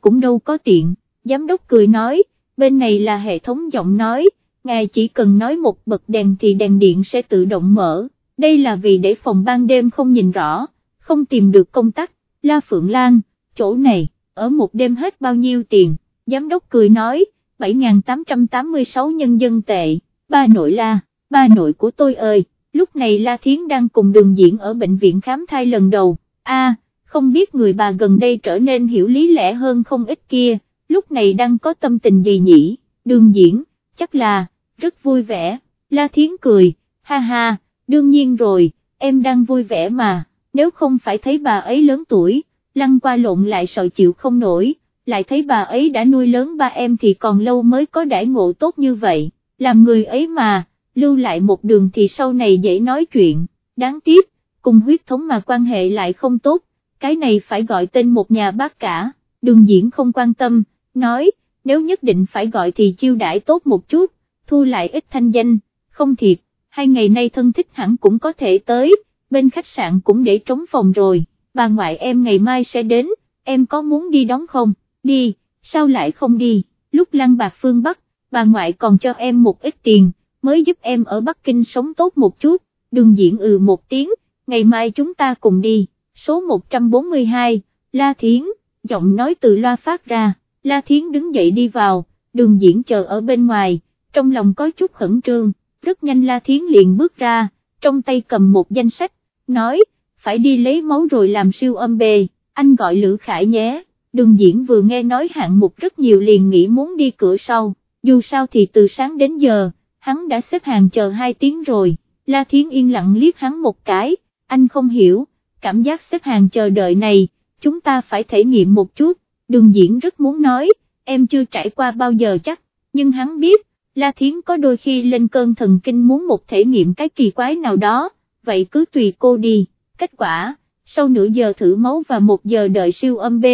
Speaker 1: cũng đâu có tiện, giám đốc cười nói, bên này là hệ thống giọng nói, ngài chỉ cần nói một bật đèn thì đèn điện sẽ tự động mở, đây là vì để phòng ban đêm không nhìn rõ, không tìm được công tắc, La Phượng Lan, chỗ này, ở một đêm hết bao nhiêu tiền giám đốc cười nói, 7.886 nhân dân tệ, ba nội la, ba nội của tôi ơi, lúc này La Thiến đang cùng đường diễn ở bệnh viện khám thai lần đầu, a không biết người bà gần đây trở nên hiểu lý lẽ hơn không ít kia, lúc này đang có tâm tình gì nhỉ, đường diễn, chắc là, rất vui vẻ, La Thiến cười, ha ha, đương nhiên rồi, em đang vui vẻ mà, nếu không phải thấy bà ấy lớn tuổi, lăn qua lộn lại sợ chịu không nổi lại thấy bà ấy đã nuôi lớn ba em thì còn lâu mới có đãi ngộ tốt như vậy, làm người ấy mà, lưu lại một đường thì sau này dễ nói chuyện, đáng tiếc, cùng huyết thống mà quan hệ lại không tốt, cái này phải gọi tên một nhà bác cả, đường diễn không quan tâm, nói, nếu nhất định phải gọi thì chiêu đãi tốt một chút, thu lại ít thanh danh, không thiệt, hai ngày nay thân thích hẳn cũng có thể tới, bên khách sạn cũng để trống phòng rồi, bà ngoại em ngày mai sẽ đến, em có muốn đi đón không, đi, sao lại không đi, lúc lăng bạc phương Bắc, bà ngoại còn cho em một ít tiền, mới giúp em ở Bắc Kinh sống tốt một chút, đừng diễn ừ một tiếng, ngày mai chúng ta cùng đi, số 142, La Thiến, giọng nói từ loa phát ra, La Thiến đứng dậy đi vào, đường diễn chờ ở bên ngoài, trong lòng có chút khẩn trương, rất nhanh La Thiến liền bước ra, trong tay cầm một danh sách, nói, phải đi lấy máu rồi làm siêu âm bề, anh gọi Lữ Khải nhé, đường diễn vừa nghe nói hạng mục rất nhiều liền nghĩ muốn đi cửa sau, dù sao thì từ sáng đến giờ, hắn đã xếp hàng chờ 2 tiếng rồi, La Thiến yên lặng liếc hắn một cái, anh không hiểu, cảm giác xếp hàng chờ đợi này, chúng ta phải thể nghiệm một chút, đường diễn rất muốn nói, em chưa trải qua bao giờ chắc, nhưng hắn biết, La Thiến có đôi khi lên cơn thần kinh muốn một thể nghiệm cái kỳ quái nào đó, vậy cứ tùy cô đi, kết quả, sau nửa giờ thử máu và một giờ đợi siêu âm B,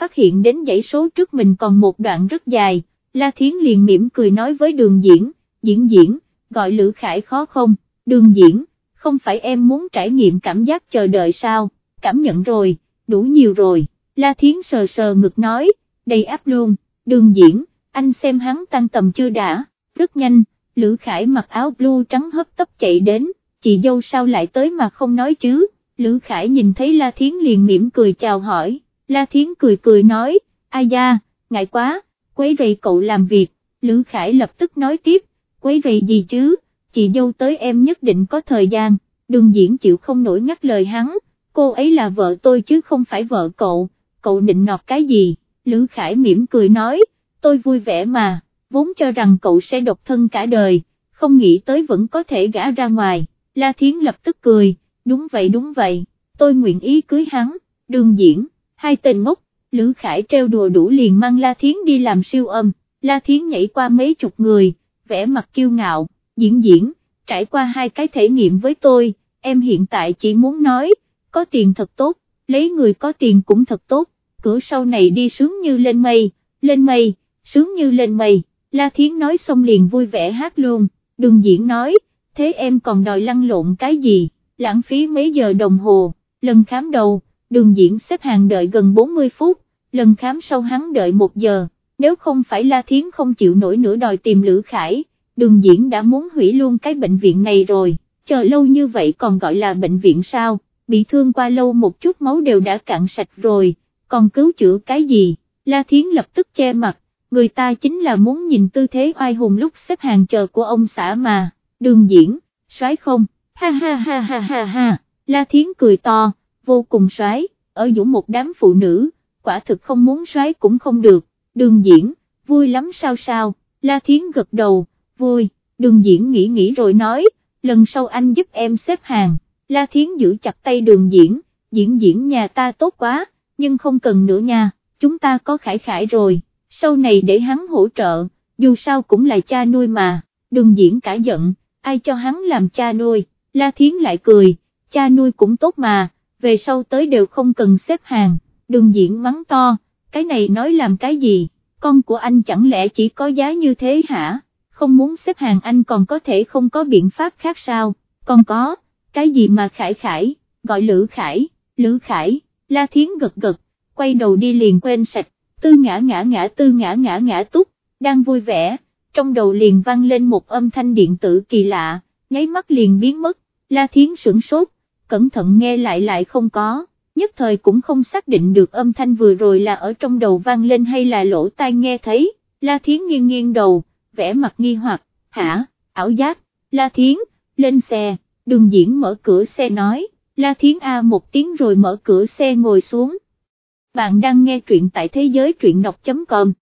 Speaker 1: phát hiện đến dãy số trước mình còn một đoạn rất dài, La Thiến liền mỉm cười nói với đường diễn, diễn diễn, gọi Lữ Khải khó không, đường diễn, không phải em muốn trải nghiệm cảm giác chờ đợi sao, cảm nhận rồi, đủ nhiều rồi, La Thiến sờ sờ ngực nói, đầy áp luôn, đường diễn, anh xem hắn tăng tầm chưa đã, rất nhanh, Lữ Khải mặc áo blue trắng hấp tấp chạy đến, chị dâu sao lại tới mà không nói chứ, Lữ Khải nhìn thấy La Thiến liền mỉm cười chào hỏi, La Thiến cười cười nói, ai da, ngại quá, quấy rầy cậu làm việc, Lữ Khải lập tức nói tiếp, quấy rầy gì chứ, chị dâu tới em nhất định có thời gian, đường diễn chịu không nổi ngắt lời hắn, cô ấy là vợ tôi chứ không phải vợ cậu, cậu định nọt cái gì, Lữ Khải mỉm cười nói, tôi vui vẻ mà, vốn cho rằng cậu sẽ độc thân cả đời, không nghĩ tới vẫn có thể gã ra ngoài, La Thiến lập tức cười, đúng vậy đúng vậy, tôi nguyện ý cưới hắn, đường diễn, hai tên ngốc, Lữ Khải treo đùa đủ liền mang La Thiến đi làm siêu âm, La Thiến nhảy qua mấy chục người, vẽ mặt kiêu ngạo, diễn diễn, trải qua hai cái thể nghiệm với tôi, em hiện tại chỉ muốn nói, có tiền thật tốt, lấy người có tiền cũng thật tốt, cửa sau này đi sướng như lên mây, lên mây, sướng như lên mây, La Thiến nói xong liền vui vẻ hát luôn, đừng diễn nói, thế em còn đòi lăn lộn cái gì, lãng phí mấy giờ đồng hồ, lần khám đầu, đường diễn xếp hàng đợi gần 40 phút, lần khám sau hắn đợi một giờ, nếu không phải La Thiến không chịu nổi nữa đòi tìm Lữ Khải, đường diễn đã muốn hủy luôn cái bệnh viện này rồi, chờ lâu như vậy còn gọi là bệnh viện sao, bị thương qua lâu một chút máu đều đã cạn sạch rồi, còn cứu chữa cái gì, La Thiến lập tức che mặt, người ta chính là muốn nhìn tư thế oai hùng lúc xếp hàng chờ của ông xã mà, đường diễn, soái không, ha ha ha ha ha ha, La Thiến cười to, vô cùng soái, ở giữa một đám phụ nữ, quả thực không muốn soái cũng không được, đường diễn, vui lắm sao sao, La Thiến gật đầu, vui, đường diễn nghĩ nghĩ rồi nói, lần sau anh giúp em xếp hàng, La Thiến giữ chặt tay đường diễn, diễn diễn nhà ta tốt quá, nhưng không cần nữa nha, chúng ta có khải khải rồi, sau này để hắn hỗ trợ, dù sao cũng là cha nuôi mà, đường diễn cả giận, ai cho hắn làm cha nuôi, La Thiến lại cười, cha nuôi cũng tốt mà, về sau tới đều không cần xếp hàng, đường diễn mắng to, cái này nói làm cái gì, con của anh chẳng lẽ chỉ có giá như thế hả? không muốn xếp hàng anh còn có thể không có biện pháp khác sao, còn có, cái gì mà khải khải, gọi Lữ Khải, Lữ Khải, La Thiến gật gật, quay đầu đi liền quên sạch, tư ngã ngã ngã tư ngã ngã ngã túc, đang vui vẻ, trong đầu liền vang lên một âm thanh điện tử kỳ lạ, nháy mắt liền biến mất, La Thiến sửng sốt, cẩn thận nghe lại lại không có, nhất thời cũng không xác định được âm thanh vừa rồi là ở trong đầu vang lên hay là lỗ tai nghe thấy, La Thiến nghiêng nghiêng đầu, vẻ mặt nghi hoặc, hả, ảo giác, La Thiến, lên xe, đường diễn mở cửa xe nói, La Thiến A một tiếng rồi mở cửa xe ngồi xuống. Bạn đang nghe truyện tại thế giới truyện đọc.com